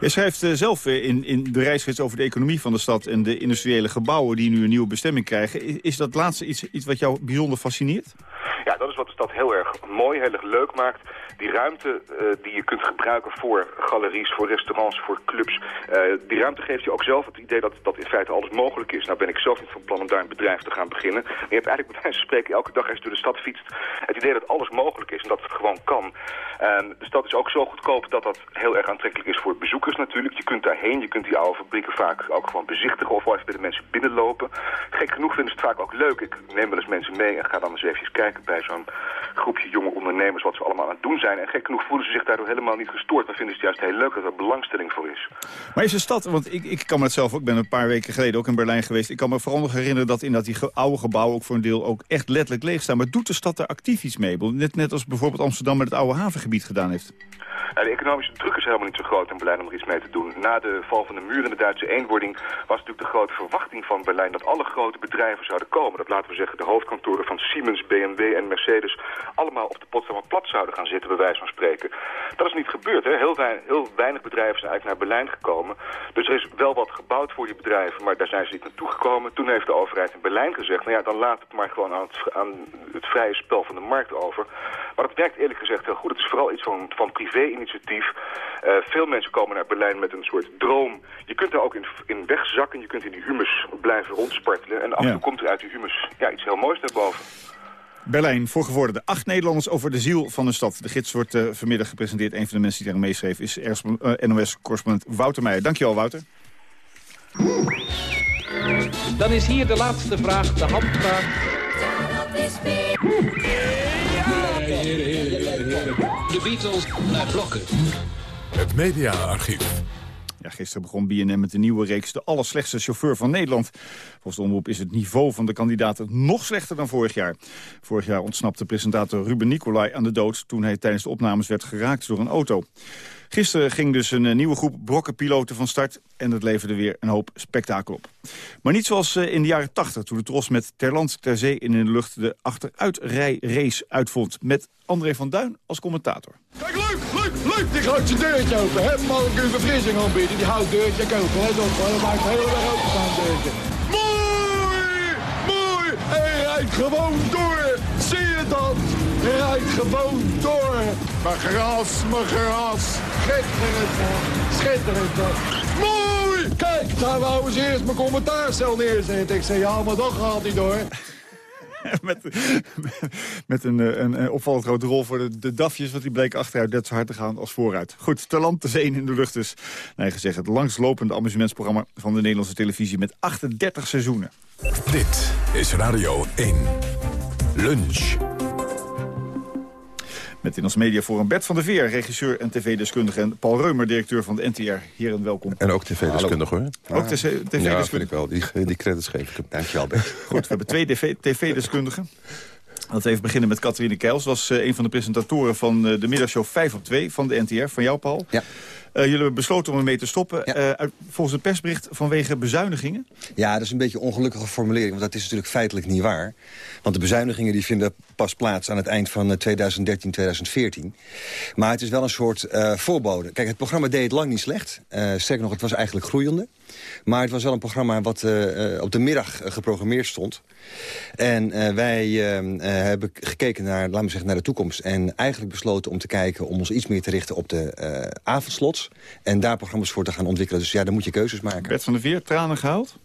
Jij schrijft uh, zelf in, in de reisgids over de economie van de stad... en de industriële gebouwen die nu een nieuwe bestemming krijgen. Is, is dat laatste iets, iets wat jou bijzonder fascineert? Ja, dat is wat de stad heel erg mooi, heel erg leuk maakt die ruimte uh, die je kunt gebruiken voor galeries, voor restaurants, voor clubs. Uh, die ruimte geeft je ook zelf het idee dat, dat in feite alles mogelijk is. Nou ben ik zelf niet van plan om daar een bedrijf te gaan beginnen. Maar je hebt eigenlijk bij wijze van spreken elke dag als je door de stad fietst... het idee dat alles mogelijk is en dat het gewoon kan. Um, de stad is ook zo goedkoop dat dat heel erg aantrekkelijk is voor bezoekers natuurlijk. Je kunt daarheen, je kunt die oude fabrieken vaak ook gewoon bezichtigen... of wel even bij de mensen binnenlopen. Gek genoeg vinden ze het vaak ook leuk. Ik neem wel eens mensen mee en ga dan eens even kijken bij zo'n groepje jonge ondernemers... wat ze allemaal aan het doen zijn. En gek genoeg voelen ze zich daardoor helemaal niet gestoord. Maar vinden ze het juist heel leuk dat er belangstelling voor is. Maar is een stad, want ik, ik kan me het zelf ook, ik ben een paar weken geleden ook in Berlijn geweest. Ik kan me vooral nog herinneren dat in dat die oude gebouwen ook voor een deel ook echt letterlijk leeg staan. Maar doet de stad er actief iets mee? Net, net als bijvoorbeeld Amsterdam met het oude havengebied gedaan heeft. de economische druk is helemaal niet zo groot in Berlijn om er iets mee te doen. Na de val van de muur en de Duitse eenwording was natuurlijk de grote verwachting van Berlijn dat alle grote bedrijven zouden komen. Dat laten we zeggen de hoofdkantoren van Siemens, BMW en Mercedes allemaal op de Potsdamer plat zouden gaan zitten, bij wijze van spreken. Dat is niet gebeurd. Hè? Heel, weinig, heel weinig bedrijven zijn eigenlijk naar Berlijn gekomen. Dus er is wel wat gebouwd voor die bedrijven, maar daar zijn ze niet naartoe gekomen. Toen heeft de overheid in Berlijn gezegd, nou ja, dan laat het maar gewoon aan het, aan het vrije spel van de markt over. Maar dat werkt eerlijk gezegd heel goed. Het is vooral iets van, van privé-initiatief. Uh, veel mensen komen naar Berlijn met een soort droom. Je kunt daar ook in, in wegzakken, je kunt in die humus blijven rondspartelen. En af en toe ja. komt er uit die humus ja, iets heel moois naar boven. Berlijn, voorgevorderde acht Nederlanders over de ziel van de stad. De gids wordt uh, vanmiddag gepresenteerd. Een van de mensen die daar meeschreef is uh, NOS-correspondent Wouter Meijer. Dankjewel, Wouter. Dan is hier de laatste vraag, de handvraag. De Beatles naar blokken. Het mediaarchief. Ja, gisteren begon BNM met de nieuwe reeks De Allerslechtste Chauffeur van Nederland. Volgens de omroep is het niveau van de kandidaten nog slechter dan vorig jaar. Vorig jaar ontsnapte presentator Ruben Nicolai aan de dood... toen hij tijdens de opnames werd geraakt door een auto. Gisteren ging dus een nieuwe groep brokkenpiloten van start... en dat leverde weer een hoop spektakel op. Maar niet zoals in de jaren 80, toen de Tros met ter land, ter zee en in de lucht... de achteruitrace uitvond, met André van Duin als commentator. Leuk, die je deurtje open. Hè? Mag ik u verfrissing aanbieden? Die houdt deurtje open, hè? Dat maakt heel erg open staan deurtje. Mooi, mooi, hij rijdt gewoon door. Zie je dat? Hij rijdt gewoon door. Maar gras, maar gras. Schitterend. Schitterend. Mooi! Kijk, daar wou ze eerst mijn commentaarcel neerzetten. Ik zei, ja, maar dat gaat niet door. [LAUGHS] met, met een, een, een opvallend grote rol voor de, de dafjes... want die bleek achteruit net zo hard te gaan als vooruit. Goed, te land, te zee in de lucht dus. Nee, gezegd, het langslopende amusementsprogramma van de Nederlandse televisie... met 38 seizoenen. Dit is Radio 1. Lunch. Met in ons mediaforum Bert van der Veer, regisseur en tv-deskundige... en Paul Reumer, directeur van de NTR. Heren, welkom. En ook tv-deskundige, hoor. Ook tv-deskundige? Ja, vind ik wel. Die, die credits geef ik hem. Dankjewel, Bert. [LAUGHS] Goed, we hebben twee tv-deskundigen. Laten we even beginnen met Catharine Keils. was uh, een van de presentatoren van uh, de middagshow 5 op 2 van de NTR. Van jou, Paul. Ja. Jullie hebben besloten om ermee te stoppen. uit, volgens het persbericht vanwege bezuinigingen? Ja, dat is een beetje een ongelukkige formulering. Want dat is natuurlijk feitelijk niet waar. Want de bezuinigingen die vinden pas plaats aan het eind van 2013, 2014. Maar het is wel een soort voorbode. Kijk, het programma deed het lang niet slecht. Sterker nog, het was eigenlijk groeiende. Maar het was wel een programma wat uh, op de middag geprogrammeerd stond. En wij hebben gekeken naar, laten we zeggen, naar de toekomst. En eigenlijk besloten om te kijken om ons iets meer te richten op de avondslots. En daar programma's voor te gaan ontwikkelen. Dus ja, dan moet je keuzes maken. Bert van der Veer, tranen gehaald?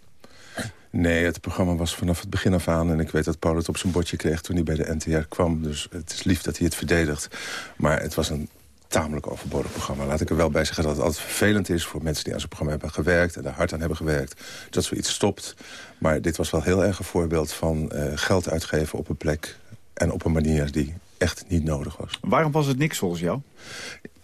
Nee, het programma was vanaf het begin af aan... en ik weet dat Paul het op zijn bordje kreeg toen hij bij de NTR kwam. Dus het is lief dat hij het verdedigt. Maar het was een tamelijk overbodig programma. Laat ik er wel bij zeggen dat het altijd vervelend is... voor mensen die aan zo'n programma hebben gewerkt... en daar hard aan hebben gewerkt, dat zoiets stopt. Maar dit was wel heel erg een voorbeeld van uh, geld uitgeven op een plek... en op een manier die echt niet nodig was. Waarom was het niks volgens jou?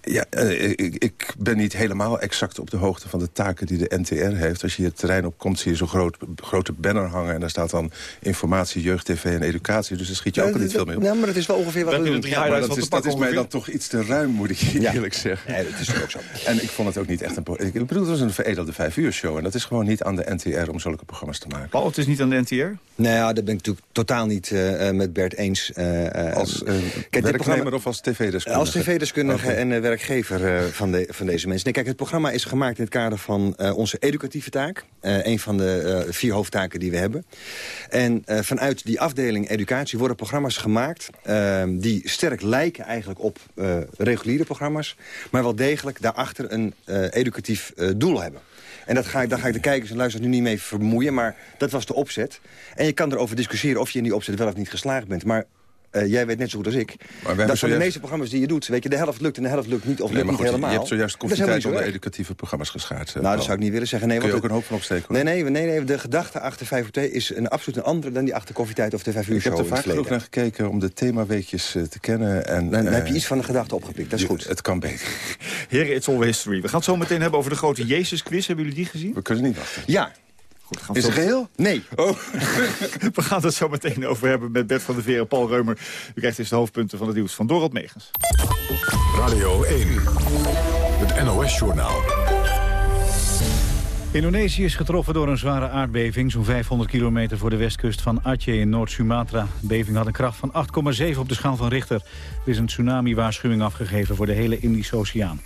Ja, uh, ik, ik, ben niet helemaal exact op de hoogte van de taken die de NTR heeft. Als je het terrein opkomt zie je zo'n groot, grote banner hangen... en daar staat dan informatie, jeugd, tv en educatie. Dus daar schiet je ook al niet veel mee op. Nee, maar dat is wel ongeveer wat we doen. Ja, maar dat, is, dat is mij dan toch iets te ruim, moet ik ja. eerlijk zeggen. Nee, dat is ook zo. [LAUGHS] En ik vond het ook niet echt een... Ik bedoel, het was een veredelde vijf uur show. En dat is gewoon niet aan de NTR om zulke programma's te maken. Paul, het is niet aan de NTR? Nou ja, dat ben ik natuurlijk totaal niet uh, met Bert eens. Uh, als kijk, werknemer of als tv-deskundige? Als tv-deskundige okay. en werkgever van, de, van deze mensen. Nee, kijk, het programma is gemaakt in het kader van uh, onze educatieve taak. Uh, een van de vier hoofdtaken die we hebben. En vanuit die afdeling educatie worden programma's gemaakt... Die sterk lijken eigenlijk op reguliere programma's... maar wel degelijk daarachter een educatief doel hebben. En dat ga ik, daar ga ik de kijkers en luisteraars nu niet mee vermoeien. Maar dat was de opzet. En je kan erover discussiëren of je in die opzet wel of niet geslaagd bent. Maar uh, jij weet net zo goed als ik. Maar dat van de meeste programma's die je doet, weet je, de helft lukt en de helft lukt niet of nee, lukt niet goed, helemaal. Je hebt zojuist kwantiteit onder educatieve programma's geschaard. Uh, nou, dat zou ik niet willen zeggen. Nee, Kun je ook een hoop van opsteken? Nee, nee, nee, nee, de gedachte achter 5 uur 2 is een absoluut een andere dan die achter koffietijd of de 5 uur Ik heb er vaak genoeg naar gekeken om de themaweekjes uh, te kennen. En, dan, dan heb je iets van de gedachte opgepikt, dat is goed. Het kan beter. Heren, it's all history. We gaan het zo meteen hebben over de grote Jezus-quiz. Hebben jullie die gezien? We kunnen niet wachten. Ja, Goed, gaan we is het geheel? Nee. Oh. [LAUGHS] we gaan het zo meteen over hebben met Bert van der Veer en Paul Reumer. U krijgt eens de hoofdpunten van het nieuws van Dorot Megens. Radio 1, het NOS-journaal. Indonesië is getroffen door een zware aardbeving... zo'n 500 kilometer voor de westkust van Aceh in Noord-Sumatra. De beving had een kracht van 8,7 op de schaal van Richter. Er is een tsunami-waarschuwing afgegeven voor de hele Indische Oceaan.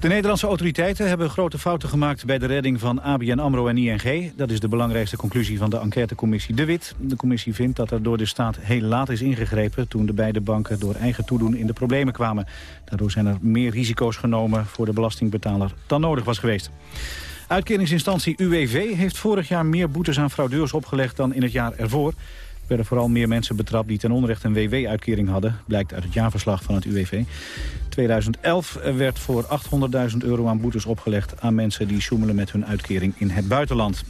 De Nederlandse autoriteiten hebben grote fouten gemaakt bij de redding van ABN AMRO en ING. Dat is de belangrijkste conclusie van de enquêtecommissie De Wit. De commissie vindt dat er door de staat heel laat is ingegrepen... toen de beide banken door eigen toedoen in de problemen kwamen. Daardoor zijn er meer risico's genomen voor de belastingbetaler dan nodig was geweest. Uitkeringsinstantie UWV heeft vorig jaar meer boetes aan fraudeurs opgelegd dan in het jaar ervoor. Er werden vooral meer mensen betrapt die ten onrechte een WW-uitkering hadden. Blijkt uit het jaarverslag van het UWV. 2011 werd voor 800.000 euro aan boetes opgelegd aan mensen die sjoemelen met hun uitkering in het buitenland.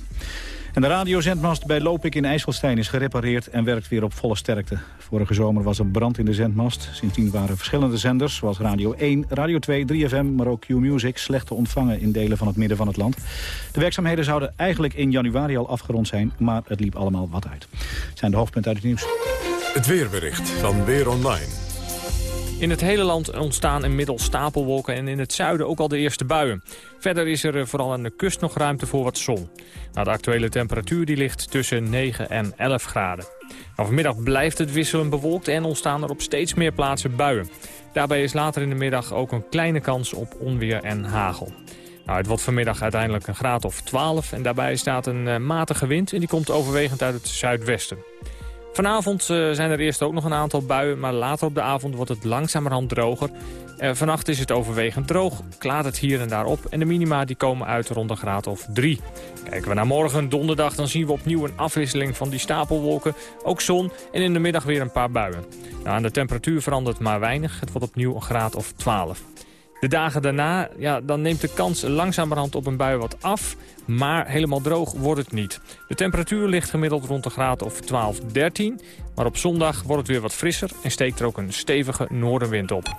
En de radiozendmast bij Lopik in IJsselstein is gerepareerd en werkt weer op volle sterkte. Vorige zomer was er brand in de zendmast. Sindsdien waren verschillende zenders, zoals Radio 1, Radio 2, 3FM, maar ook Q-Music, slecht te ontvangen in delen van het midden van het land. De werkzaamheden zouden eigenlijk in januari al afgerond zijn, maar het liep allemaal wat uit. Zijn de hoofdpunten uit het nieuws. Het weerbericht van Weer Online. In het hele land ontstaan inmiddels stapelwolken en in het zuiden ook al de eerste buien. Verder is er eh, vooral aan de kust nog ruimte voor wat zon. Nou, de actuele temperatuur die ligt tussen 9 en 11 graden. Vanmiddag blijft het wisselend bewolkt en ontstaan er op steeds meer plaatsen buien. Daarbij is later in de middag ook een kleine kans op onweer en hagel. Nou, het wordt vanmiddag uiteindelijk een graad of 12 en daarbij staat een uh, matige wind en die komt overwegend uit het zuidwesten. Vanavond uh, zijn er eerst ook nog een aantal buien, maar later op de avond wordt het langzamerhand droger. Uh, vannacht is het overwegend droog, klaart het hier en daar op en de minima die komen uit rond een graad of 3. Kijken we naar morgen, donderdag, dan zien we opnieuw een afwisseling van die stapelwolken. Ook zon en in de middag weer een paar buien. Nou, aan de temperatuur verandert maar weinig, het wordt opnieuw een graad of 12. De dagen daarna, ja, dan neemt de kans langzamerhand op een bui wat af. Maar helemaal droog wordt het niet. De temperatuur ligt gemiddeld rond de graad of 12, 13. Maar op zondag wordt het weer wat frisser en steekt er ook een stevige noordenwind op.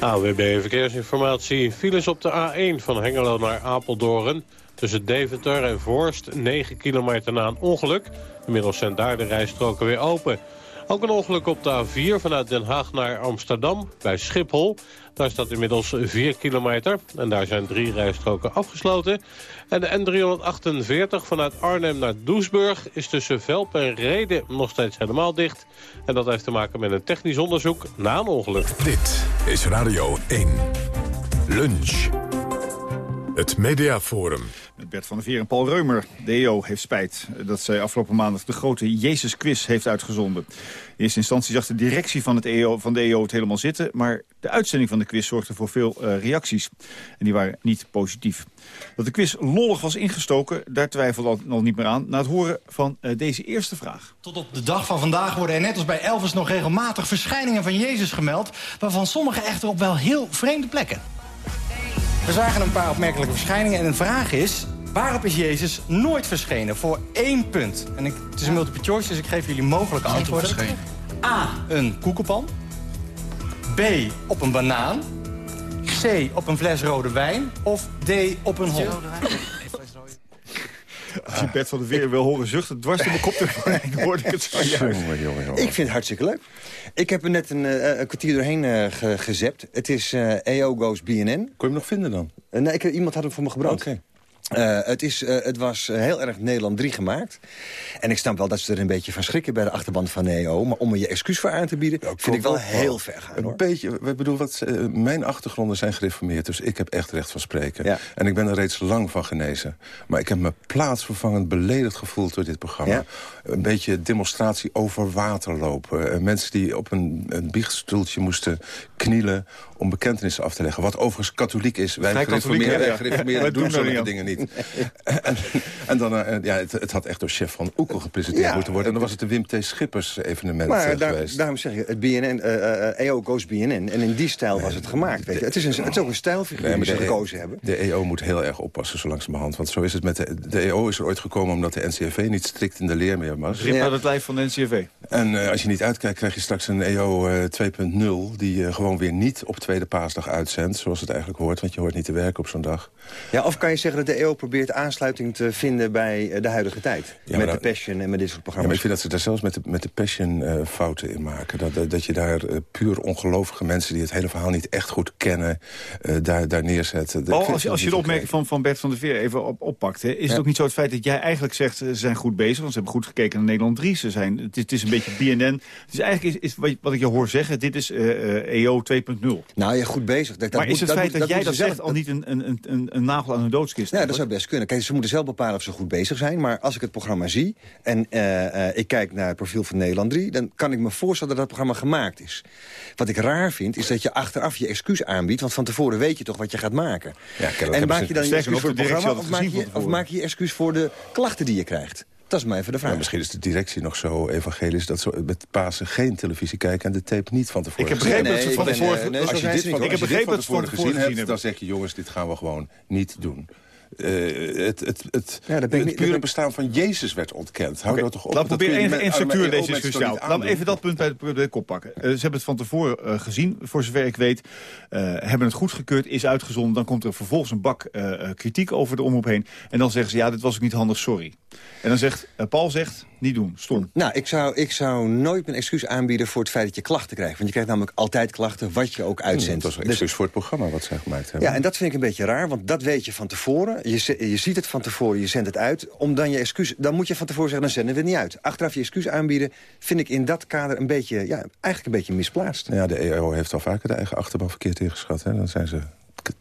AWB Verkeersinformatie. Files op de A1 van Hengelo naar Apeldoorn. Tussen Deventer en Voorst, 9 kilometer na een ongeluk. Inmiddels zijn daar de rijstroken weer open. Ook een ongeluk op de A4 vanuit Den Haag naar Amsterdam bij Schiphol. Daar staat inmiddels 4 kilometer en daar zijn drie rijstroken afgesloten. En de N348 vanuit Arnhem naar Doesburg is tussen Velp en Reden nog steeds helemaal dicht. En dat heeft te maken met een technisch onderzoek na een ongeluk. Dit is Radio 1. Lunch. Het Mediaforum. Met Bert van der Veer en Paul Reumer. De EO heeft spijt dat zij afgelopen maandag de grote Jezus-quiz heeft uitgezonden. In eerste instantie zag de directie van, het EO, van de EO het helemaal zitten... maar de uitzending van de quiz zorgde voor veel uh, reacties. En die waren niet positief. Dat de quiz lollig was ingestoken, daar twijfelde nog niet meer aan... na het horen van uh, deze eerste vraag. Tot op de dag van vandaag worden er net als bij Elvis nog regelmatig verschijningen van Jezus gemeld... waarvan sommige echter op wel heel vreemde plekken. We zagen een paar opmerkelijke verschijningen en een vraag is... waarop is Jezus nooit verschenen? Voor één punt. En ik, het is een multiple choice, dus ik geef jullie mogelijke antwoorden. A. Een koekenpan. B. Op een banaan. C. Op een fles rode wijn. Of D. Op een hond. Als je Bert van de Veer wil horen zuchten, dwars in mijn kop te hoorde ik het zo juist. Ik vind het hartstikke leuk. Ik heb er net een, uh, een kwartier doorheen uh, ge gezept. Het is uh, EO Goes BNN. Kon je hem nog vinden dan? nee, ik, iemand had hem voor me gebracht. Oké. Uh, het, is, uh, het was heel erg Nederland 3 gemaakt. En ik snap wel dat ze er een beetje van schrikken bij de achterband van Neo. Maar om er je excuus voor aan te bieden, ja, vind ik wel heel ver gaan. Een hoor. beetje, we bedoel, wat, uh, mijn achtergronden zijn gereformeerd. Dus ik heb echt recht van spreken. Ja. En ik ben er reeds lang van genezen. Maar ik heb me plaatsvervangend beledigd gevoeld door dit programma. Ja. Een beetje demonstratie over water lopen. mensen die op een, een biechtstoeltje moesten knielen om bekentenissen af te leggen. Wat overigens katholiek is. Wij gereformeerden ja. gereformeerden doen zulke dingen niet. En, en dan, uh, ja, het, het, had echt door chef van Oekel gepresenteerd ja, moeten worden. En dan was het de Wim T. Schippers evenement maar daar, geweest. Daarom zeg je, het BNN, uh, EO goes BNN. En in die stijl nee, was het gemaakt. Weet je. Het, is een, het is ook een stijlfiguur nee, die ze gekozen hebben. De EO moet heel erg oppassen zo langzamerhand. Want zo is het met de, de EO is er ooit gekomen omdat de NCRV niet strikt in de leer meer was. Rip uit het lijf van de NCRV. En uh, als je niet uitkijkt krijg je straks een EO 2.0... die gewoon weer niet op tweede paasdag uitzendt, zoals het eigenlijk hoort. Want je hoort niet te werken op zo'n dag. Ja, of kan je zeggen dat de EO probeert aansluiting te vinden bij de huidige tijd? Ja, met dat, de Passion en met dit soort programma's. Ja, maar ik vind dat ze daar zelfs met de, met de Passion uh, fouten in maken. Dat, dat, dat je daar uh, puur ongelovige mensen die het hele verhaal niet echt goed kennen... Uh, daar, daar neerzet. Oh, als je, als je de opmerking van, van Bert van der Veer even op, oppakt... Hè, is ja. het ook niet zo het feit dat jij eigenlijk zegt... ze zijn goed bezig, want ze hebben goed gekeken naar Nederland 3. Ze zijn, het, is, het is een beetje BNN. Dus eigenlijk is, is wat, wat ik je hoor zeggen... dit is EO 2.0. Nou ja, goed bezig. Dat, maar dat is het moet, feit dat, dat jij dat zelf, zegt al niet een, een, een, een nagel aan hun doodskist? Ja, dat zou best kunnen. Kijk, ze moeten zelf bepalen of ze goed bezig zijn. Maar als ik het programma zie en uh, uh, ik kijk naar het profiel van Nederland 3... dan kan ik me voorstellen dat dat programma gemaakt is. Wat ik raar vind, is dat je achteraf je excuus aanbiedt... want van tevoren weet je toch wat je gaat maken. Ja, en maak je dan je excuus voor het programma... Of maak, je, of maak je je excuus voor de klachten die je krijgt? Dat is mij even de vraag. Ja, misschien is de directie nog zo evangelisch... dat ze met Pasen geen televisie kijken en de tape niet van tevoren Ik heb begrepen dat ze van tevoren... Nee, als je dit van tevoren gezien hebt... dan zeg je, jongens, dit gaan we gewoon niet doen. Uh, het, het, het, ja, het niet, pure bestaan van Jezus werd ontkend. Hou okay. dat toch op. Laat probeer even één structuur deze discussie Laat even dat punt bij de, de kop pakken. Uh, ze hebben het van tevoren uh, gezien, voor zover ik weet. hebben het goedgekeurd, is uitgezonden. Dan komt er vervolgens een bak kritiek over de omroep heen. En dan zeggen ze, ja, dit was ook niet handig, sorry. En dan zegt, Paul zegt, niet doen, stom. Nou, ik zou, ik zou nooit mijn excuus aanbieden voor het feit dat je klachten krijgt. Want je krijgt namelijk altijd klachten, wat je ook uitzendt. dat is een excuus dus, voor het programma wat zij gemaakt hebben. Ja, en dat vind ik een beetje raar, want dat weet je van tevoren. Je, je ziet het van tevoren, je zendt het uit. Om dan je excuus, dan moet je van tevoren zeggen, dan zenden we het niet uit. Achteraf je excuus aanbieden, vind ik in dat kader een beetje, ja, eigenlijk een beetje misplaatst. Ja, de EO heeft al vaker de eigen achterban verkeerd ingeschat. Hè? Dan zijn ze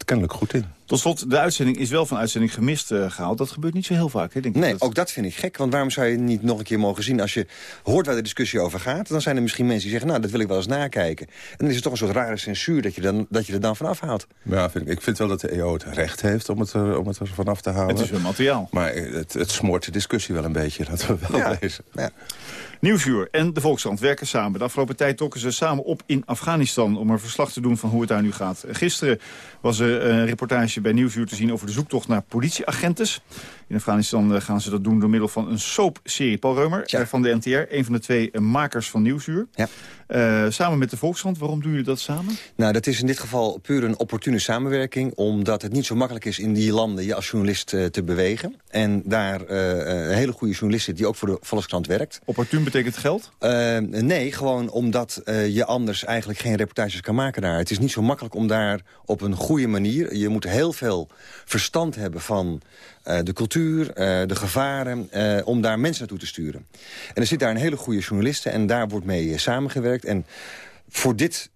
kennelijk goed in. Tot slot, de uitzending is wel van uitzending gemist uh, gehaald. Dat gebeurt niet zo heel vaak, hè, denk ik. Nee, dat... ook dat vind ik gek. Want waarom zou je niet nog een keer mogen zien... als je hoort waar de discussie over gaat... dan zijn er misschien mensen die zeggen... nou, dat wil ik wel eens nakijken. En dan is het toch een soort rare censuur dat je, dan, dat je er dan vanaf haalt. Ja, vind ik, ik vind wel dat de EO het recht heeft om het, er, om het er vanaf te halen. Het is hun materiaal. Maar het, het smoort de discussie wel een beetje, dat we wel ja. lezen. Ja. Nieuwsuur en de Volkskrant werken samen. De afgelopen tijd trokken ze samen op in Afghanistan... om een verslag te doen van hoe het daar nu gaat. Gisteren was er een reportage bij Nieuwsuur te zien over de zoektocht naar politieagentes. In Afghanistan eh, gaan ze dat doen door middel van een soapserie. Paul Reumer eh, van de NTR, een van de twee eh, makers van Nieuwsuur. Ja. samen met de Volkskrant, waarom doen jullie dat samen? Nou, dat is in dit geval puur een opportune samenwerking... omdat het niet zo makkelijk is in die landen je als journalist te bewegen. En daar een hele goede journalist zit die ook voor de Volkskrant werkt. Opportun betekent geld? nee, gewoon omdat je anders eigenlijk geen reportages kan maken daar. Het is niet zo makkelijk om daar op een goede manier... je moet heel veel verstand hebben van de cultuur, uh, de gevaren, uh, om daar mensen naartoe te sturen. En er zit daar een hele goede journalisten en daar wordt mee samengewerkt. En voor dit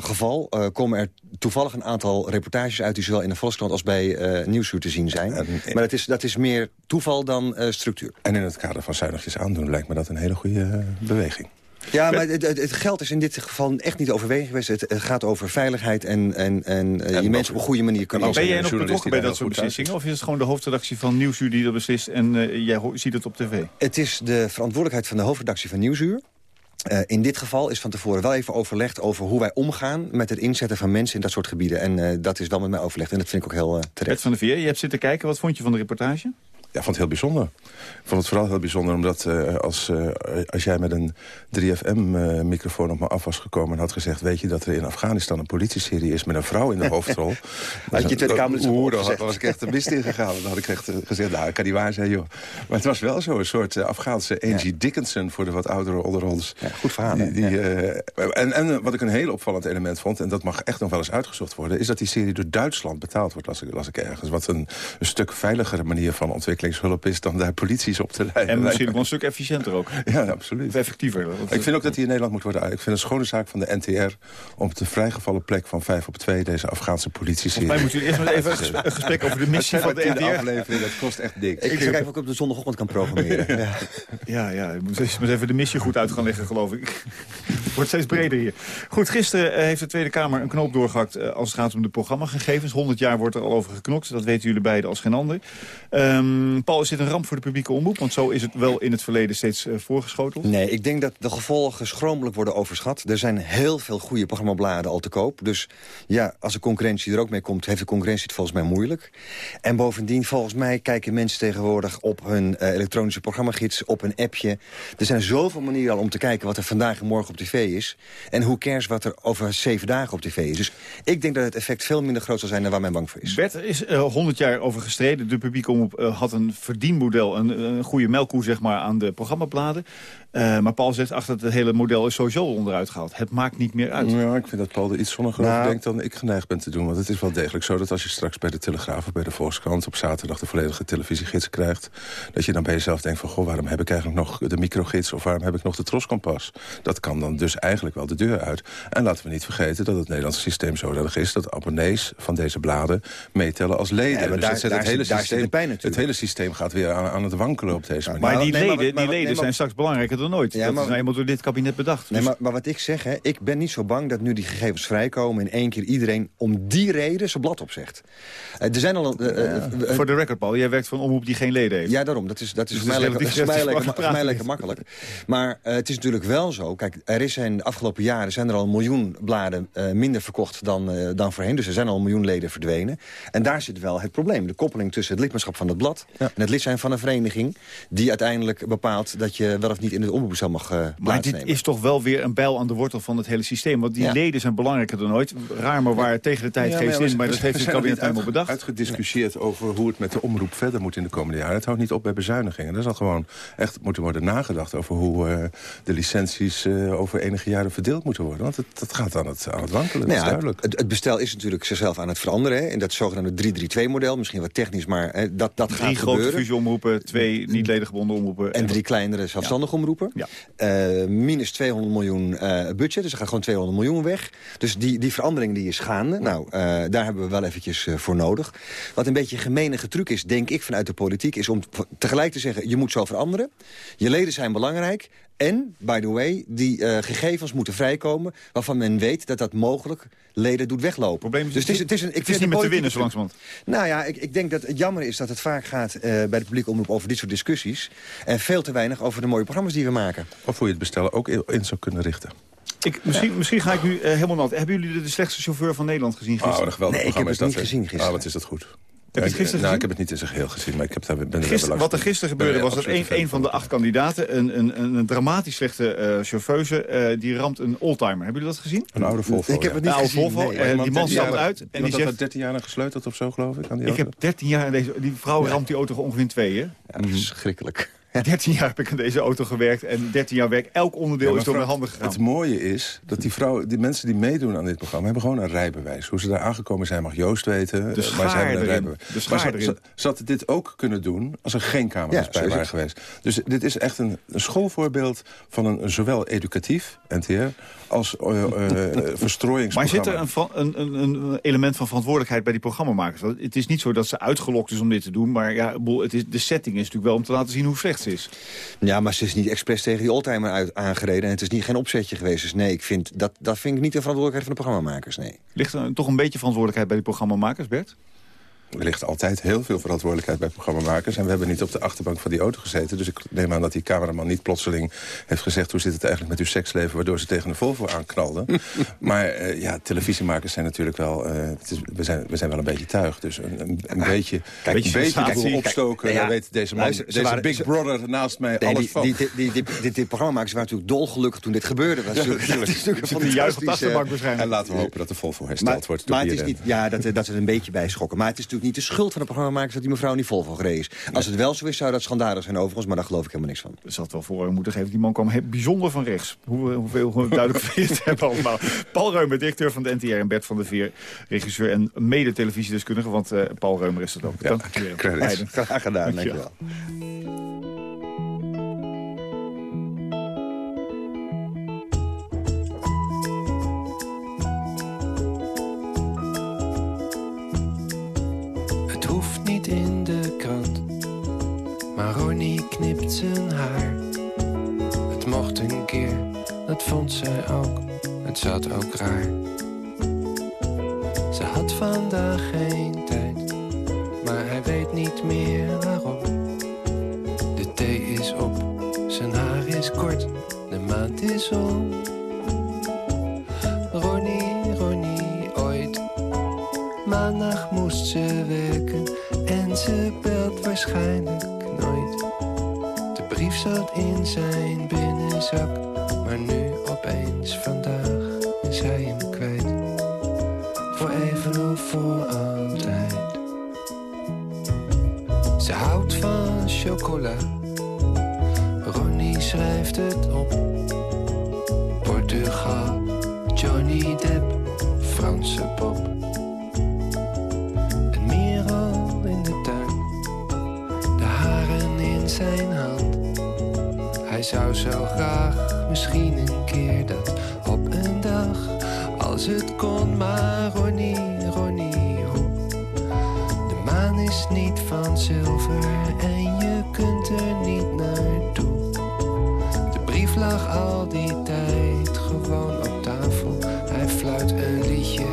geval komen er toevallig een aantal reportages uit... die zowel in de Volkskrant als bij Nieuwsuur te zien zijn. maar dat is, dat is meer toeval dan structuur. En in het kader van zuinigjes aandoen lijkt me dat een hele goede beweging. Ja, maar het, het, geld is in dit geval echt niet overweging geweest. Het, gaat over veiligheid en, en, en, uh, je mensen op een goede manier kunnen Ben jij nog betrokken bij dat soort beslissingen? Of is het gewoon de hoofdredactie van Nieuwsuur die dat beslist en uh, jij ziet het op tv? Het is de verantwoordelijkheid van de hoofdredactie van Nieuwsuur. Uh, in dit geval is van tevoren wel even overlegd over hoe wij omgaan... met het inzetten van mensen in dat soort gebieden. En uh, dat is wel met mij overlegd en dat vind ik ook heel uh, terecht. Bert van der Veer, je hebt zitten kijken. Wat vond je van de reportage? Ja, vond het heel bijzonder. Ik vond het vooral heel bijzonder omdat uh, als, uh, als jij met een 3FM-microfoon uh, op me af was gekomen... en had gezegd, weet je dat er in Afghanistan een politieserie is met een vrouw in de hoofdrol... [LAUGHS] had je Tweede Kamer Oeh, dan was ik echt de mist ingegaan. Dan had ik echt gezegd, nou, ik kan niet waar zijn, joh. Maar het was wel zo, een soort Afghaanse Angie ja. Dickinson... voor de wat oudere onder ons. Ja, goed verhaal. Die, die, en, en wat ik een heel opvallend element vond... en dat mag echt nog wel eens uitgezocht worden... is dat die serie door Duitsland betaald wordt, las ik, las ik ergens. Wat een, een stuk veiligere manier van ontwikkelingshulp is... dan daar polities op te leiden. En misschien wel een stuk efficiënter ook. Ja, absoluut. Of effectiever. Ik vind ook dat hij in Nederland moet worden Ik vind een schone zaak van de NTR... om op de vrijgevallen plek van 5 op 2 deze Afghaanse mij moet u eerst maar even [LAUGHS] een gesprek over de missie van de NTR. aflevering, dat kost echt dik. Ik zeg even ook op de zondagochtend kan programmeren. [LAUGHS] ja, ja, ja je moet eens even de missie goed uit gaan leggen, geloof ik. Het [LAUGHS] wordt steeds breder hier. Goed, gisteren heeft de Tweede Kamer een knoop doorgehakt... als het gaat om de programmagegevens. 100 jaar wordt er al over geknokt. Dat weten jullie beiden als geen ander. Um, Paul, is dit een ramp voor de publieke omroep? Want zo is het wel in het verleden steeds uh, voorgeschoteld. Nee, ik denk dat de gevolgen schromelijk worden overschat. Er zijn heel veel goede programmabladen al te koop. Dus ja, als de concurrentie er ook mee komt... heeft de concurrentie het volgens mij moeilijk. En bovendien, volgens mij kijken mensen tegenwoordig... op hun uh, elektronische programmagids, op een appje. Er zijn zoveel manieren al om te kijken... wat er vandaag en morgen op tv is. En hoe cares wat er over zeven dagen op tv is. Dus ik denk dat het effect veel minder groot zal zijn... dan waar men bang voor is. Bert, er is uh, 100 jaar over gestreden. De publieke omroep had een verdienmodel... een, een goede melkkoe zeg maar, aan de programmabladen. Uh, maar Paul zegt, achter het hele model is sowieso onderuit gehaald. Het maakt niet meer uit. Ja, ik vind dat Paul er iets zonniger nou, over denkt dan ik geneigd ben te doen. Want het is wel degelijk zo dat als je straks bij de Telegraaf of bij de Volkskrant... op zaterdag de volledige televisiegids krijgt... dat je dan bij jezelf denkt van, goh, waarom heb ik eigenlijk nog de microgids... of waarom heb ik nog de troskompas? Dat kan dan dus eigenlijk wel de deur uit. En laten we niet vergeten dat het Nederlandse systeem zodanig is... dat abonnees van deze bladen meetellen als leden. Ja, dus daar, het, daar, hele systeem, het hele systeem gaat weer aan, aan het wankelen op deze manier. Maar die leden, die leden zijn straks belangrijker dan nooit. Ja, dat maar, is nou eenmaal door dit kabinet bedacht. Nee, dus- maar, maar, wat ik zeg, hè, ik ben niet zo bang dat nu die gegevens vrijkomen... in één keer iedereen om die reden zijn blad opzegt. Uh, er zijn al... Uh, uh, voor de record, Paul, jij werkt voor een omroep die geen leden heeft. Ja, daarom. Dat is, dat is, dus voor, mij lekker, is mij lekker, voor mij lekker makkelijk. Maar het is natuurlijk wel zo. Kijk, er is in de afgelopen jaren zijn er al een miljoen bladen minder verkocht dan, dan voorheen. Dus er zijn al een miljoen leden verdwenen. En daar zit wel het probleem. De koppeling tussen het lidmaatschap van het blad... Ja. en het lid zijn van een vereniging... die uiteindelijk bepaalt dat je wel of niet in het omroepcel mag uh, Maar dit is toch wel weer een bijl aan de wortel van het hele systeem. Want die ja. leden zijn belangrijker dan ooit. Raar maar waar, tegen de tijd ja, geen zin. Maar dat heeft het kabinet helemaal bedacht. uitgediscussieerd nee. over hoe het met de omroep verder moet in de komende jaren. Het houdt niet op bij bezuinigingen. Er zal gewoon echt moeten worden nagedacht over hoe uh, de licenties uh, over enige jaren verdeeld moeten worden. Want het, dat gaat aan het, aan het wankelen, nou dat is duidelijk. Het, het, bestel is natuurlijk zichzelf aan het veranderen. Hè, in dat zogenaamde 3-3-2-model. Misschien wat technisch, maar hè, dat, dat drie gaat grote gebeuren. fusieomroepen, twee niet ledengebonden omroepen. En drie kleinere zelfstandige ja. omroepen. Ja. Uh, minus 200 miljoen uh, budget, dus er gaat gewoon 200 miljoen weg. Dus die, die verandering die is gaande. Nou, uh, daar hebben we wel eventjes voor nodig. Wat een beetje een gemenige truc is, denk ik, vanuit de politiek... is om tegelijk te zeggen, je moet zo veranderen. Je leden zijn belangrijk. En, by the way, die uh, gegevens moeten vrijkomen... waarvan men weet dat dat mogelijk leden doet weglopen. Probleem is, dus het is, het is, een, ik het is niet met te winnen zo langzamerhand. Nou ja, ik, ik denk dat het jammer is dat het vaak gaat uh, bij de publieke omroep... over dit soort discussies. En veel te weinig over de mooie programma's die we maken. Of hoe je het bestellen ook in zou kunnen richten. Ik, misschien, misschien ga ik nu eh, helemaal nat. Hebben jullie de, slechtste chauffeur van Nederland gezien gisteren? Oh, een geweldig Nee, ik heb het niet dat, gezien gisteren. Ah, wat is dat goed. Heb je het Ja, ik- gisteren Nou, gezien? ik heb het niet in zijn geheel gezien, maar ik heb daar, ben er wel Gister, langs wat er gisteren gebeurde was dat een, van de acht kandidaten... een, een, een, een dramatisch slechte eh chauffeuse, eh, die ramt een oldtimer. Hebben jullie dat gezien? Een oude Volvo, Ik heb het Een niet oude gezien. Volvo. nee. Eh, die man 13 stapt uit en die zegt... dat 13 jaar gesleuteld of zo, geloof ik, aan die Ik heb 13 jaar in deze... Die vrouw ramt die auto ongeveer in tweeën. Ja, dat verschrikkelijk. 13 jaar heb ik aan deze auto gewerkt. En 13 jaar werk, elk onderdeel Ja, is door mijn handen gegaan. Het mooie is dat die, vrouw, die mensen die meedoen aan dit programma... hebben gewoon een rijbewijs. Hoe ze daar aangekomen zijn mag Joost weten. De eh, maar ze hebben een rijbewijs. Maar ze, hadden dit ook kunnen doen als er geen camera's Ja, bij waren geweest. Dus dit is echt een, een schoolvoorbeeld van een, een zowel educatief, NTR... als eh eh, verstrooiingsprogramma. Maar zit er een, een, een, een element van verantwoordelijkheid bij die programmamakers? Want Het is niet zo dat ze uitgelokt is om dit te doen. Maar ja, ik bedoel, het is, de setting is natuurlijk wel om te laten zien hoe slecht ze is. Ja, maar ze is niet expres tegen die oldtimer uit, aangereden. En het is niet geen opzetje geweest. Dus nee, ik vind, dat, dat vind ik niet de verantwoordelijkheid van de programmamakers. Nee. Ligt er toch een beetje verantwoordelijkheid bij die programmamakers, Bert? Er ligt altijd heel veel verantwoordelijkheid bij programmamakers. En we hebben niet op de achterbank van die auto gezeten. Dus ik neem aan dat die cameraman niet plotseling heeft gezegd... hoe zit het eigenlijk met uw seksleven, waardoor ze tegen een Volvo aanknalden. [LAUGHS] maar eh, ja, televisiemakers zijn natuurlijk wel... eh, is, we, zijn, we zijn wel een beetje tuig. Dus een, een, een beetje, kijk, een beetje opstoken. kijk, weet deze man, luister, deze waren- big ze- brother naast mij Nee, alles die, van. die, die, die, die, die, die programmamakers waren natuurlijk dolgelukkig toen dit gebeurde. Dat is Ja, dat is natuurlijk een de fantastische- achterbank waarschijnlijk. En laten we hopen dat de Volvo hersteld Maar, wordt. maar het is niet, ja, dat, dat ze er een beetje bij schokken. Maar het is natuurlijk niet de schuld van de programmamakers dat die mevrouw niet vol van gereden is. Als het wel zo is, zou dat schandalig zijn overigens. Maar daar geloof ik helemaal niks van. Er zat wel voor moeten geven. Die man kwam bijzonder van rechts. Hoe, hoeveel hoe duidelijk [LAUGHS] het hebben allemaal. Paul Reumer, directeur van de NTR en Bert van der Veer, regisseur en mede televisiedeskundige. Want eh, Paul Reumer is dat ook. Ja, Dank u wel. Graag gedaan, Dankjewel. Het knipt zijn haar. Het mocht een keer, dat vond zij ook, het zat ook raar. Ze had vandaag geen tijd, maar hij weet niet meer waarom. De thee is op, zijn haar is kort, de maand is om. Ronnie, Ronnie, ooit Maandag moest ze werken en ze belt waarschijnlijk nooit. Brief zat in zijn binnenzak, maar nu opeens vandaag is hij hem kwijt. Voor even of voor altijd. Ze houdt van chocola. Ronnie schrijft het op. Portugal, Johnny Depp, Franse pop. Een merel in de tuin, de haren in zijn. Hij zou zo graag misschien een keer dat op een dag, als het kon, maar Ronnie, Ronnie, hoe. De maan is niet van zilver en je kunt er niet naartoe. De brief lag al die tijd gewoon op tafel. Hij fluit een liedje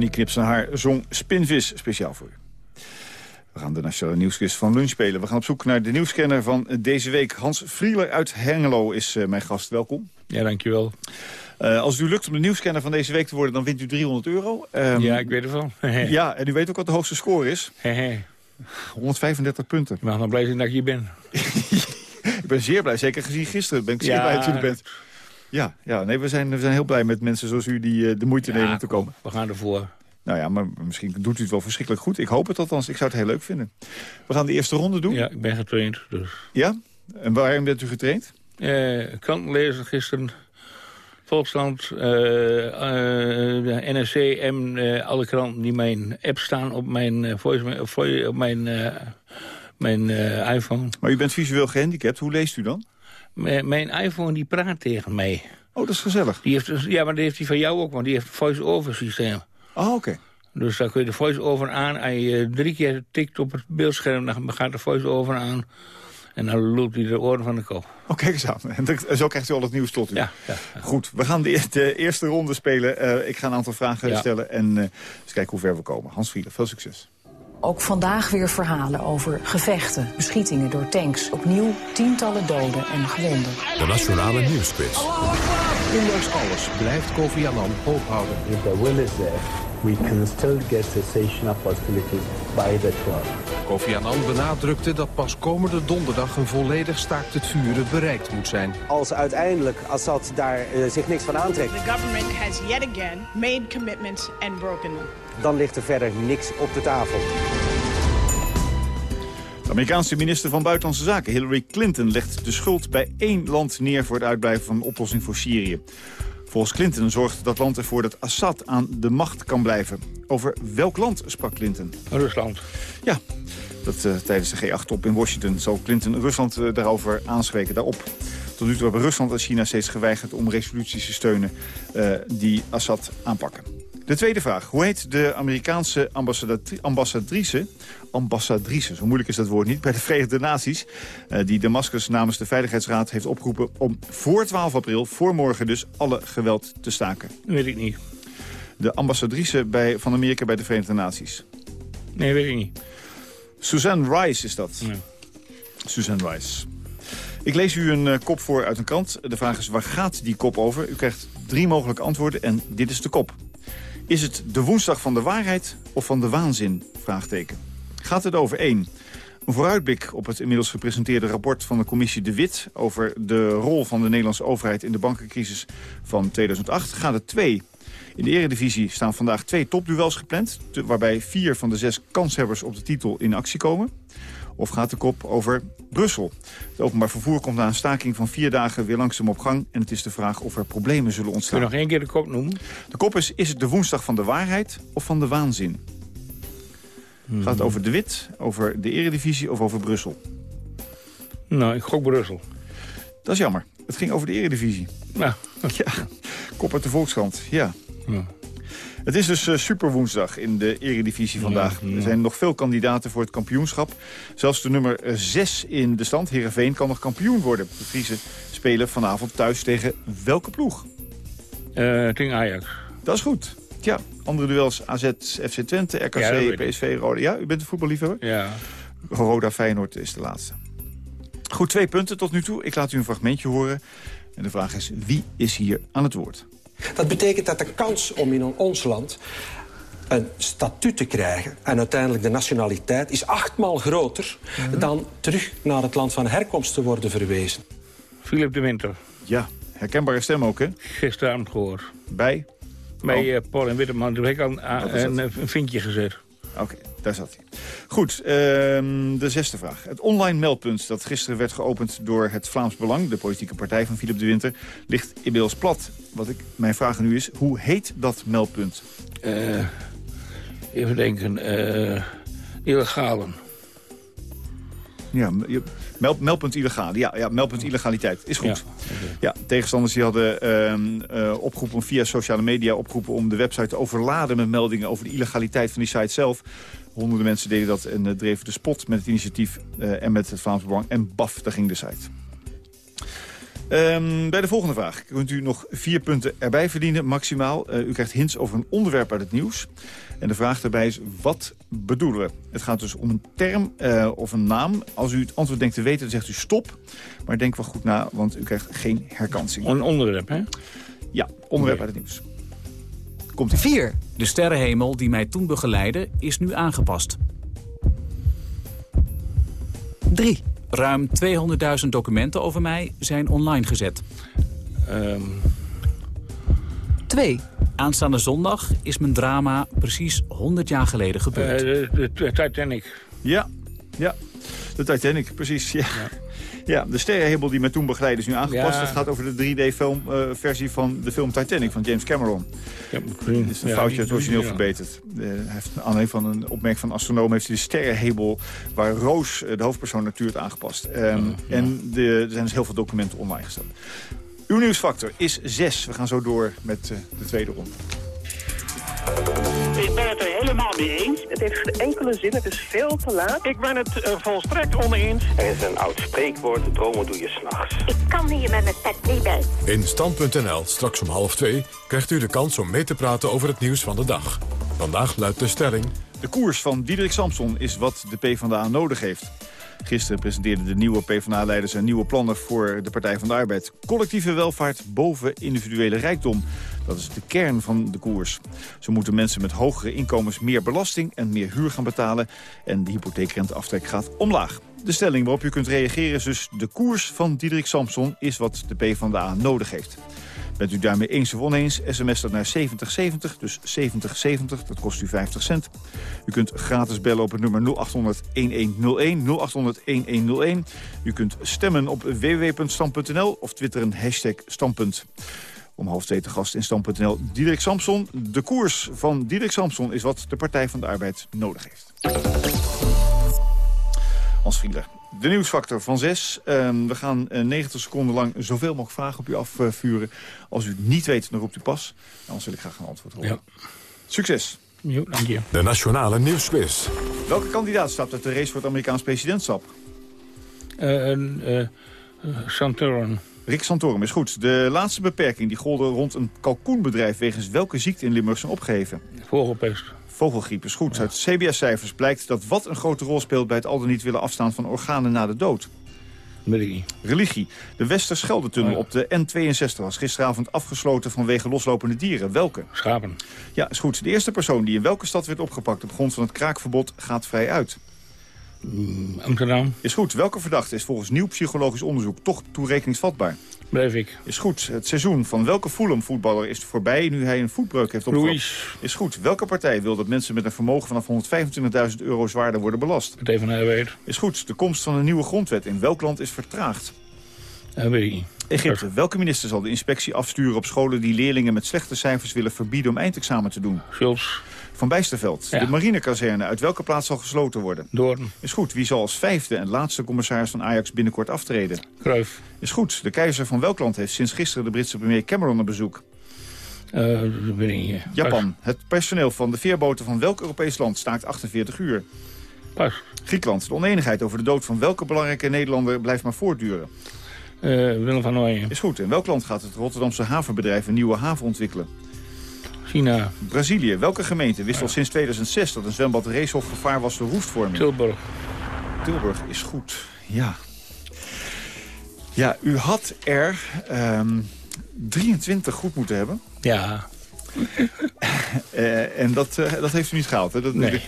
Zijn haar, zong Spinvis speciaal voor u. We gaan de Nationale Nieuwsquiz van lunch spelen. We gaan op zoek naar de nieuwscanner van deze week. Hans Vrieler uit Hengelo is eh, mijn gast. Welkom. Ja, dankjewel. Eh, als het u lukt om de nieuwscanner van deze week te worden, dan wint u 300 euro. Ehm, ja, ik weet ervan. [LAUGHS] ja, en u weet ook wat de hoogste score is. 135 punten. Ik mag nog blij zijn dat ik hier ben. [LAUGHS] ik ben zeer blij, zeker gezien gisteren. Ben ik zeer Ja. blij dat u er bent. Ja, ja nee, we, zijn, we zijn heel blij met mensen zoals u die eh, de moeite nemen om te komen. We gaan ervoor. Nou ja, maar misschien doet u het wel verschrikkelijk goed. Ik hoop het althans. Ik zou het heel leuk vinden. We gaan de eerste ronde doen. Ja, ik ben getraind. Dus. Ja? En waarin bent u getraind? Eh, krant lezen gisteren. Volkskrant, uh, de NRC en alle kranten die mijn app staan op mijn, voice, op mijn, mijn iPhone. Maar u bent visueel gehandicapt, hoe leest u dan? Mijn iPhone die praat tegen mij. Oh, dat is gezellig. Die heeft, ja, maar die heeft die van jou ook, want die heeft een voice-over systeem. Oh, oké. Dus daar kun je de voice-over aan. En je drie keer tikt op het beeldscherm, dan gaat de voice-over aan. En dan loopt hij de oren van de kop. Oh, kijk eens aan. En zo krijgt u al het nieuws tot u. Ja, ja, Goed, we gaan de, eerste ronde spelen. Uh, ik ga een aantal vragen stellen en uh, eens kijken hoe ver we komen. Hans Vrielen, veel succes. Ook vandaag weer verhalen over gevechten, beschietingen door tanks. Opnieuw tientallen doden en gewonden. De Nationale Nieuwsquiz. Ondanks alles blijft Kofi Annan hoop houden. If the will is there, we can still get cessation of hostilities by the 12 Kofi Annan benadrukte dat pas komende donderdag een volledig staakt het vuren bereikt moet zijn. Als uiteindelijk Assad daar uh, zich niks van aantrekt. The government has yet again made commitments and broken them. Dan ligt er verder niks op de tafel. De Amerikaanse minister van Buitenlandse Zaken, Hillary Clinton... legt de schuld bij één land neer voor het uitblijven van een oplossing voor Syrië. Volgens Clinton zorgt dat land ervoor dat Assad aan de macht kan blijven. Over welk land sprak Clinton? Rusland. Ja, dat, uh, tijdens de G8-top in Washington zal Clinton Rusland uh, daarover aanspreken. Daarop. Tot nu toe hebben Rusland en China steeds geweigerd om resoluties te steunen uh, die Assad aanpakken. De tweede vraag. Hoe heet de Amerikaanse ambassadrice, ambassadrice, zo moeilijk is dat woord niet, bij de Verenigde Naties, uh, die Damascus namens de Veiligheidsraad heeft opgeroepen om voor 12 april, voor morgen dus, alle geweld te staken? Weet ik niet. De ambassadrice bij, van Amerika bij de Verenigde Naties? Nee, weet ik niet. Suzanne Rice is dat. Nee. Suzanne Rice. Ik lees u een uh, kop voor uit een krant. De vraag is, waar gaat die kop over? U krijgt drie mogelijke antwoorden en dit is de kop. Is het de woensdag van de waarheid of van de waanzin? Vraagteken. Gaat het over één? Een vooruitblik op het inmiddels gepresenteerde rapport van de commissie De Wit... over de rol van de Nederlandse overheid in de bankencrisis van 2008. Gaat het twee? In de eredivisie staan vandaag twee topduels gepland... waarbij vier van de zes kanshebbers op de titel in actie komen. Of gaat de kop over Brussel? Het openbaar vervoer komt na een staking van vier dagen weer langzaam op gang. En het is de vraag of er problemen zullen ontstaan. Kun je nog één keer de kop noemen? De kop is, is het de woensdag van de waarheid of van de waanzin? Hmm. Gaat het over de wit, over de eredivisie of over Brussel? Nou, ik gok Brussel. Dat is jammer. Het ging over de eredivisie. Nou. [LAUGHS] Ja, kop uit de Volkskrant, ja. ja. Het is dus uh, super woensdag in de eredivisie vandaag. Ja, ja. Er zijn nog veel kandidaten voor het kampioenschap. Zelfs de nummer 6 in de stand, Heerenveen, kan nog kampioen worden. De Friese spelen vanavond thuis tegen welke ploeg? Uh, tegen Ajax. Dat is goed. Ja, andere duels AZ, FC Twente, RKC, ja, PSV, Roda. Ja, u bent een voetballiefhebber? Ja. Roda Feyenoord is de laatste. Goed, twee punten tot nu toe. Ik laat u een fragmentje horen. En de vraag is, wie is hier aan het woord? Dat betekent dat de kans om in ons land een statuut te krijgen... en uiteindelijk de nationaliteit is achtmaal groter... Mm -hmm. dan terug naar het land van herkomst te worden verwezen. Philip de Winter. Ja, herkenbare stem ook, hè? Gisteravond gehoord. Bij? Bij uh, Paul en Witteman. Toen heb ik al een, een vinkje gezet. Oké, daar zat hij. Goed, uh, de zesde vraag. Het online meldpunt dat gisteren werd geopend door het Vlaams Belang... de politieke partij van Philip de Winter, ligt inmiddels plat. Wat ik, mijn vraag nu is, hoe heet dat meldpunt? Uh, even denken, uh, illegalen. Ja, meld, meldpunt illegaal. Ja, ja, meldpunt illegaliteit. Is goed. Ja, okay. ja tegenstanders die hadden uh, uh, opgeroepen via sociale media opgeroepen om de website te overladen met meldingen over de illegaliteit van die site zelf. Honderden mensen deden dat en uh, dreven de spot met het initiatief en met het Vlaams Belang. En baf, daar ging de site. Um, bij de volgende vraag kunt u nog vier punten erbij verdienen, maximaal. Uh, u krijgt hints over een onderwerp uit het nieuws. En de vraag daarbij is, wat bedoelen we? Het gaat dus om een term uh, of een naam. Als u het antwoord denkt te weten, dan zegt u stop. Maar denk wel goed na, want u krijgt geen herkansing. Een onderwerp, hè? Ja, onderwerp okay. uit het nieuws. Komt ie. 4. De sterrenhemel die mij toen begeleidde is nu aangepast. 3. Ruim 200.000 documenten over mij zijn online gezet. Um... 2. Aanstaande zondag is mijn drama precies 100 jaar geleden gebeurd. Uh, de, de, Titanic. Ja, ja. De Titanic, precies. Ja. ja. Ja, de sterrenhebel die met toen begeleid is nu aangepast. Ja. Het gaat over de 3D-versie van de film Titanic van James Cameron. Ja, Het is een ja, foutje het origineel ja. verbeterd. Eh, hij heeft, aan een van een opmerking van een astronoom heeft hij de sterrenhebel... waar Roos, eh, de hoofdpersoon, natuurlijk aangepast. Ehm, En de, er zijn dus heel veel documenten online gezet. Uw nieuwsfactor is 6. We gaan zo door met eh, de tweede ronde. Ik ben het er helemaal mee eens. Het heeft geen enkele zin, het is veel te laat. Ik ben het uh, volstrekt oneens. Er is een oud spreekwoord, dromen doe je s'nachts. Ik kan hier met mijn pet niet bij. In Stand.nl, straks om half twee, krijgt u de kans om mee te praten over het nieuws van de dag. Vandaag luidt de stelling... De koers van Diederik Samson is wat de PvdA nodig heeft. Gisteren presenteerden de nieuwe PvdA-leiders een nieuwe plannen voor de Partij van de Arbeid. Collectieve welvaart boven individuele rijkdom. Dat is de kern van de koers. Zo moeten mensen met hogere inkomens meer belasting en meer huur gaan betalen. En de hypotheekrenteaftrek gaat omlaag. De stelling waarop u kunt reageren is dus de koers van Diederik Samson is wat de PvdA nodig heeft. Bent u daarmee eens of oneens, sms dat naar 7070, dus 7070, dat kost u 50 cent. U kunt gratis bellen op het nummer 0800-1101, 0800-1101. U kunt stemmen op www.stam.nl of twitteren hashtag standpunt. Om half twee te gast in Stam.nl Diederik Samson. De koers van Diederik Samson is wat de Partij van de Arbeid nodig heeft. Hans Vriender, de nieuwsfactor van 6. we gaan eh, 90 seconden lang zoveel mogelijk vragen op u afvuren. Als u het niet weet, dan roept u pas. Anders wil ik graag een antwoord horen. Succes. Jo, dank je. De Nationale Nieuwsquiz. Welke kandidaat stapt uit de race voor het Amerikaans presidentschap? Eh, eh, eh, Santorum. Rick Santorum is goed. De laatste beperking die golde rond een kalkoenbedrijf... wegens welke ziekte in Limburg zijn opgeheven? Vogelpest. Vogelgriep is goed. Uit CBS-cijfers blijkt dat wat een grote rol speelt... bij het al dan niet willen afstaan van organen na de dood. Religie. Religie. De Westerschelde-tunnel op de N62 was gisteravond afgesloten vanwege loslopende dieren. Welke? Schapen. Ja, is goed. De eerste persoon die in welke stad werd opgepakt op grond van het kraakverbod gaat vrij uit. Amsterdam. Is goed. Welke verdachte is volgens nieuw psychologisch onderzoek toch toerekeningsvatbaar? Breivik. Is goed. Het seizoen van welke Fulham-voetballer is voorbij nu hij een voetbreuk heeft opgelopen? Ruiz. Is goed. Welke partij wil dat mensen met een vermogen vanaf 125.000 euro zwaarder worden belast? Partij van de Arbeid. Is goed. De komst van een nieuwe grondwet in welk land is vertraagd? Weet ik niet. Egypte. Welke minister zal de inspectie afsturen op scholen die leerlingen met slechte cijfers willen verbieden om eindexamen te doen? Schultz. Van Bijsterveld. Ja. De marinekazerne. Uit welke plaats zal gesloten worden? Doorn. Is goed. Wie zal als vijfde en laatste commissaris van Ajax binnenkort aftreden? Kruif. Is goed. De keizer van welk land heeft sinds gisteren de Britse premier Cameron een bezoek? Uh, niet. Japan. Het personeel van de veerboten van welk Europees land staakt 48 uur? Pas. Griekenland. De oneenigheid over de dood van welke belangrijke Nederlander blijft maar voortduren? Uh, Willem van Ooyen. Is goed. In welk land gaat het Rotterdamse havenbedrijf een nieuwe haven ontwikkelen? China. Brazilië. Welke gemeente wist al sinds 2006 dat een zwembad Reeshof gevaar was door roestvorming? Tilburg. Tilburg is goed. Ja. Ja, u had er um, 23 goed moeten hebben. Ja. uh, [LAUGHS] en dat, uh, dat heeft u niet gehaald, hè? Dat, nee.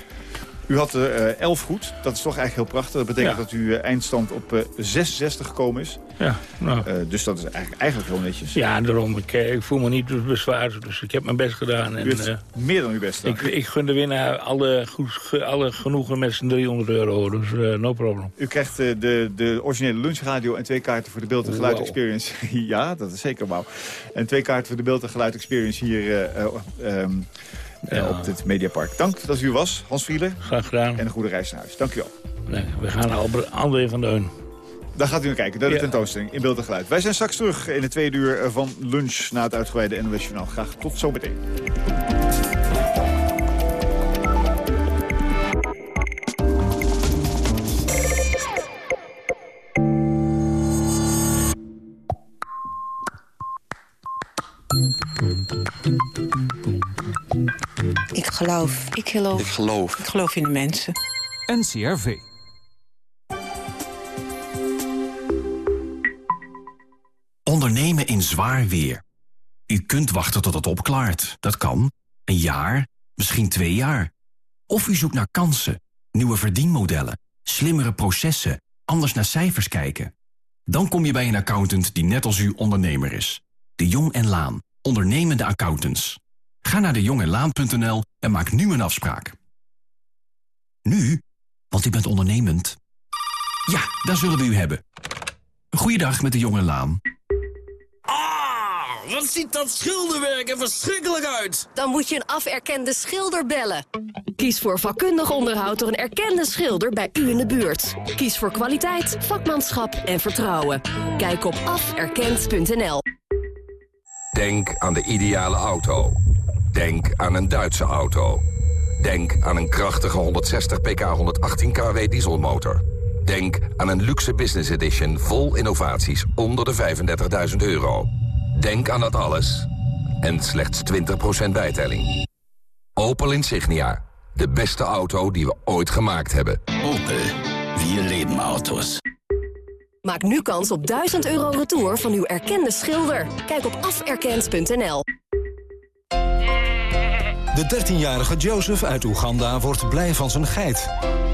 U had er uh, 11 goed. Dat is toch eigenlijk heel prachtig. Dat betekent ja. dat u eindstand op 66 gekomen is. Ja, nou. dus dat is eigenlijk, eigenlijk heel netjes. Ja, daarom. Ik, ik voel me niet bezwaard. Dus ik heb mijn best gedaan. En, meer dan uw best gedaan. Ik, ik gun de winnaar alle, goed, alle genoegen met z'n 300 euro. Dus no problem. U krijgt de, de originele lunchradio en twee kaarten voor de beeld- en geluid wow. experience. [LAUGHS] ja, dat is zeker wauw. En twee kaarten voor de beeld- en geluid experience hier... Um, ja. op dit Mediapark. Dank dat u er was, Hans Vrieler. Graag gedaan. En een goede reis naar huis. Dank u wel. Nee, we gaan naar André van Deun. Daar gaat u naar kijken, naar de ja. tentoonstelling in beeld en geluid. Wij zijn straks terug in het tweede uur van lunch na het uitgebreide NOS Journaal. Graag tot zometeen. Geloof. Ik geloof. Ik geloof. Ik geloof in de mensen. NCRV. Ondernemen in zwaar weer. U kunt wachten tot het opklaart. Dat kan. Een jaar, misschien twee jaar. Of u zoekt naar kansen, nieuwe verdienmodellen, slimmere processen, anders naar cijfers kijken. Dan kom je bij een accountant die net als u ondernemer is. De Jong en Laan. Ondernemende accountants. Ga naar dejongenlaan.nl en maak nu een afspraak. Nu? Want u bent ondernemend. Ja, daar zullen we u hebben. Goeiedag met de jonge Laan. Ah, wat ziet dat schilderwerk er verschrikkelijk uit. Dan moet je een aferkende schilder bellen. Kies voor vakkundig onderhoud door een erkende schilder bij u in de buurt. Kies voor kwaliteit, vakmanschap en vertrouwen. Kijk op aferkend.nl. Denk aan de ideale auto. Denk aan een Duitse auto. Denk aan een krachtige 160 pk 118 kW dieselmotor. Denk aan een luxe business edition vol innovaties onder de 35.000 euro. Denk aan dat alles. En slechts 20% bijtelling. Opel Insignia. De beste auto die we ooit gemaakt hebben. Opel. Wir leben Autos. Maak nu kans op 1000 euro retour van uw erkende schilder. Kijk op aferkend.nl. De 13-jarige Joseph uit Oeganda wordt blij van zijn geit.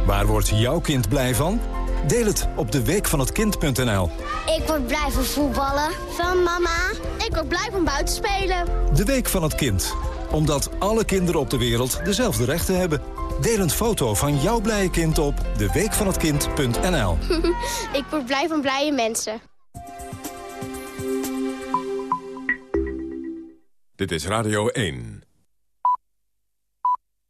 Waar wordt jouw kind blij van? Deel het op de week van het kind.nl. Ik word blij van voetballen. Van mama. Ik word blij van buiten spelen. De week van het kind. Omdat alle kinderen op de wereld dezelfde rechten hebben. Deel een foto van jouw blije kind op deweekvanhetkind.nl. [LAUGHS] ik word blij van blije mensen. Dit is Radio 1.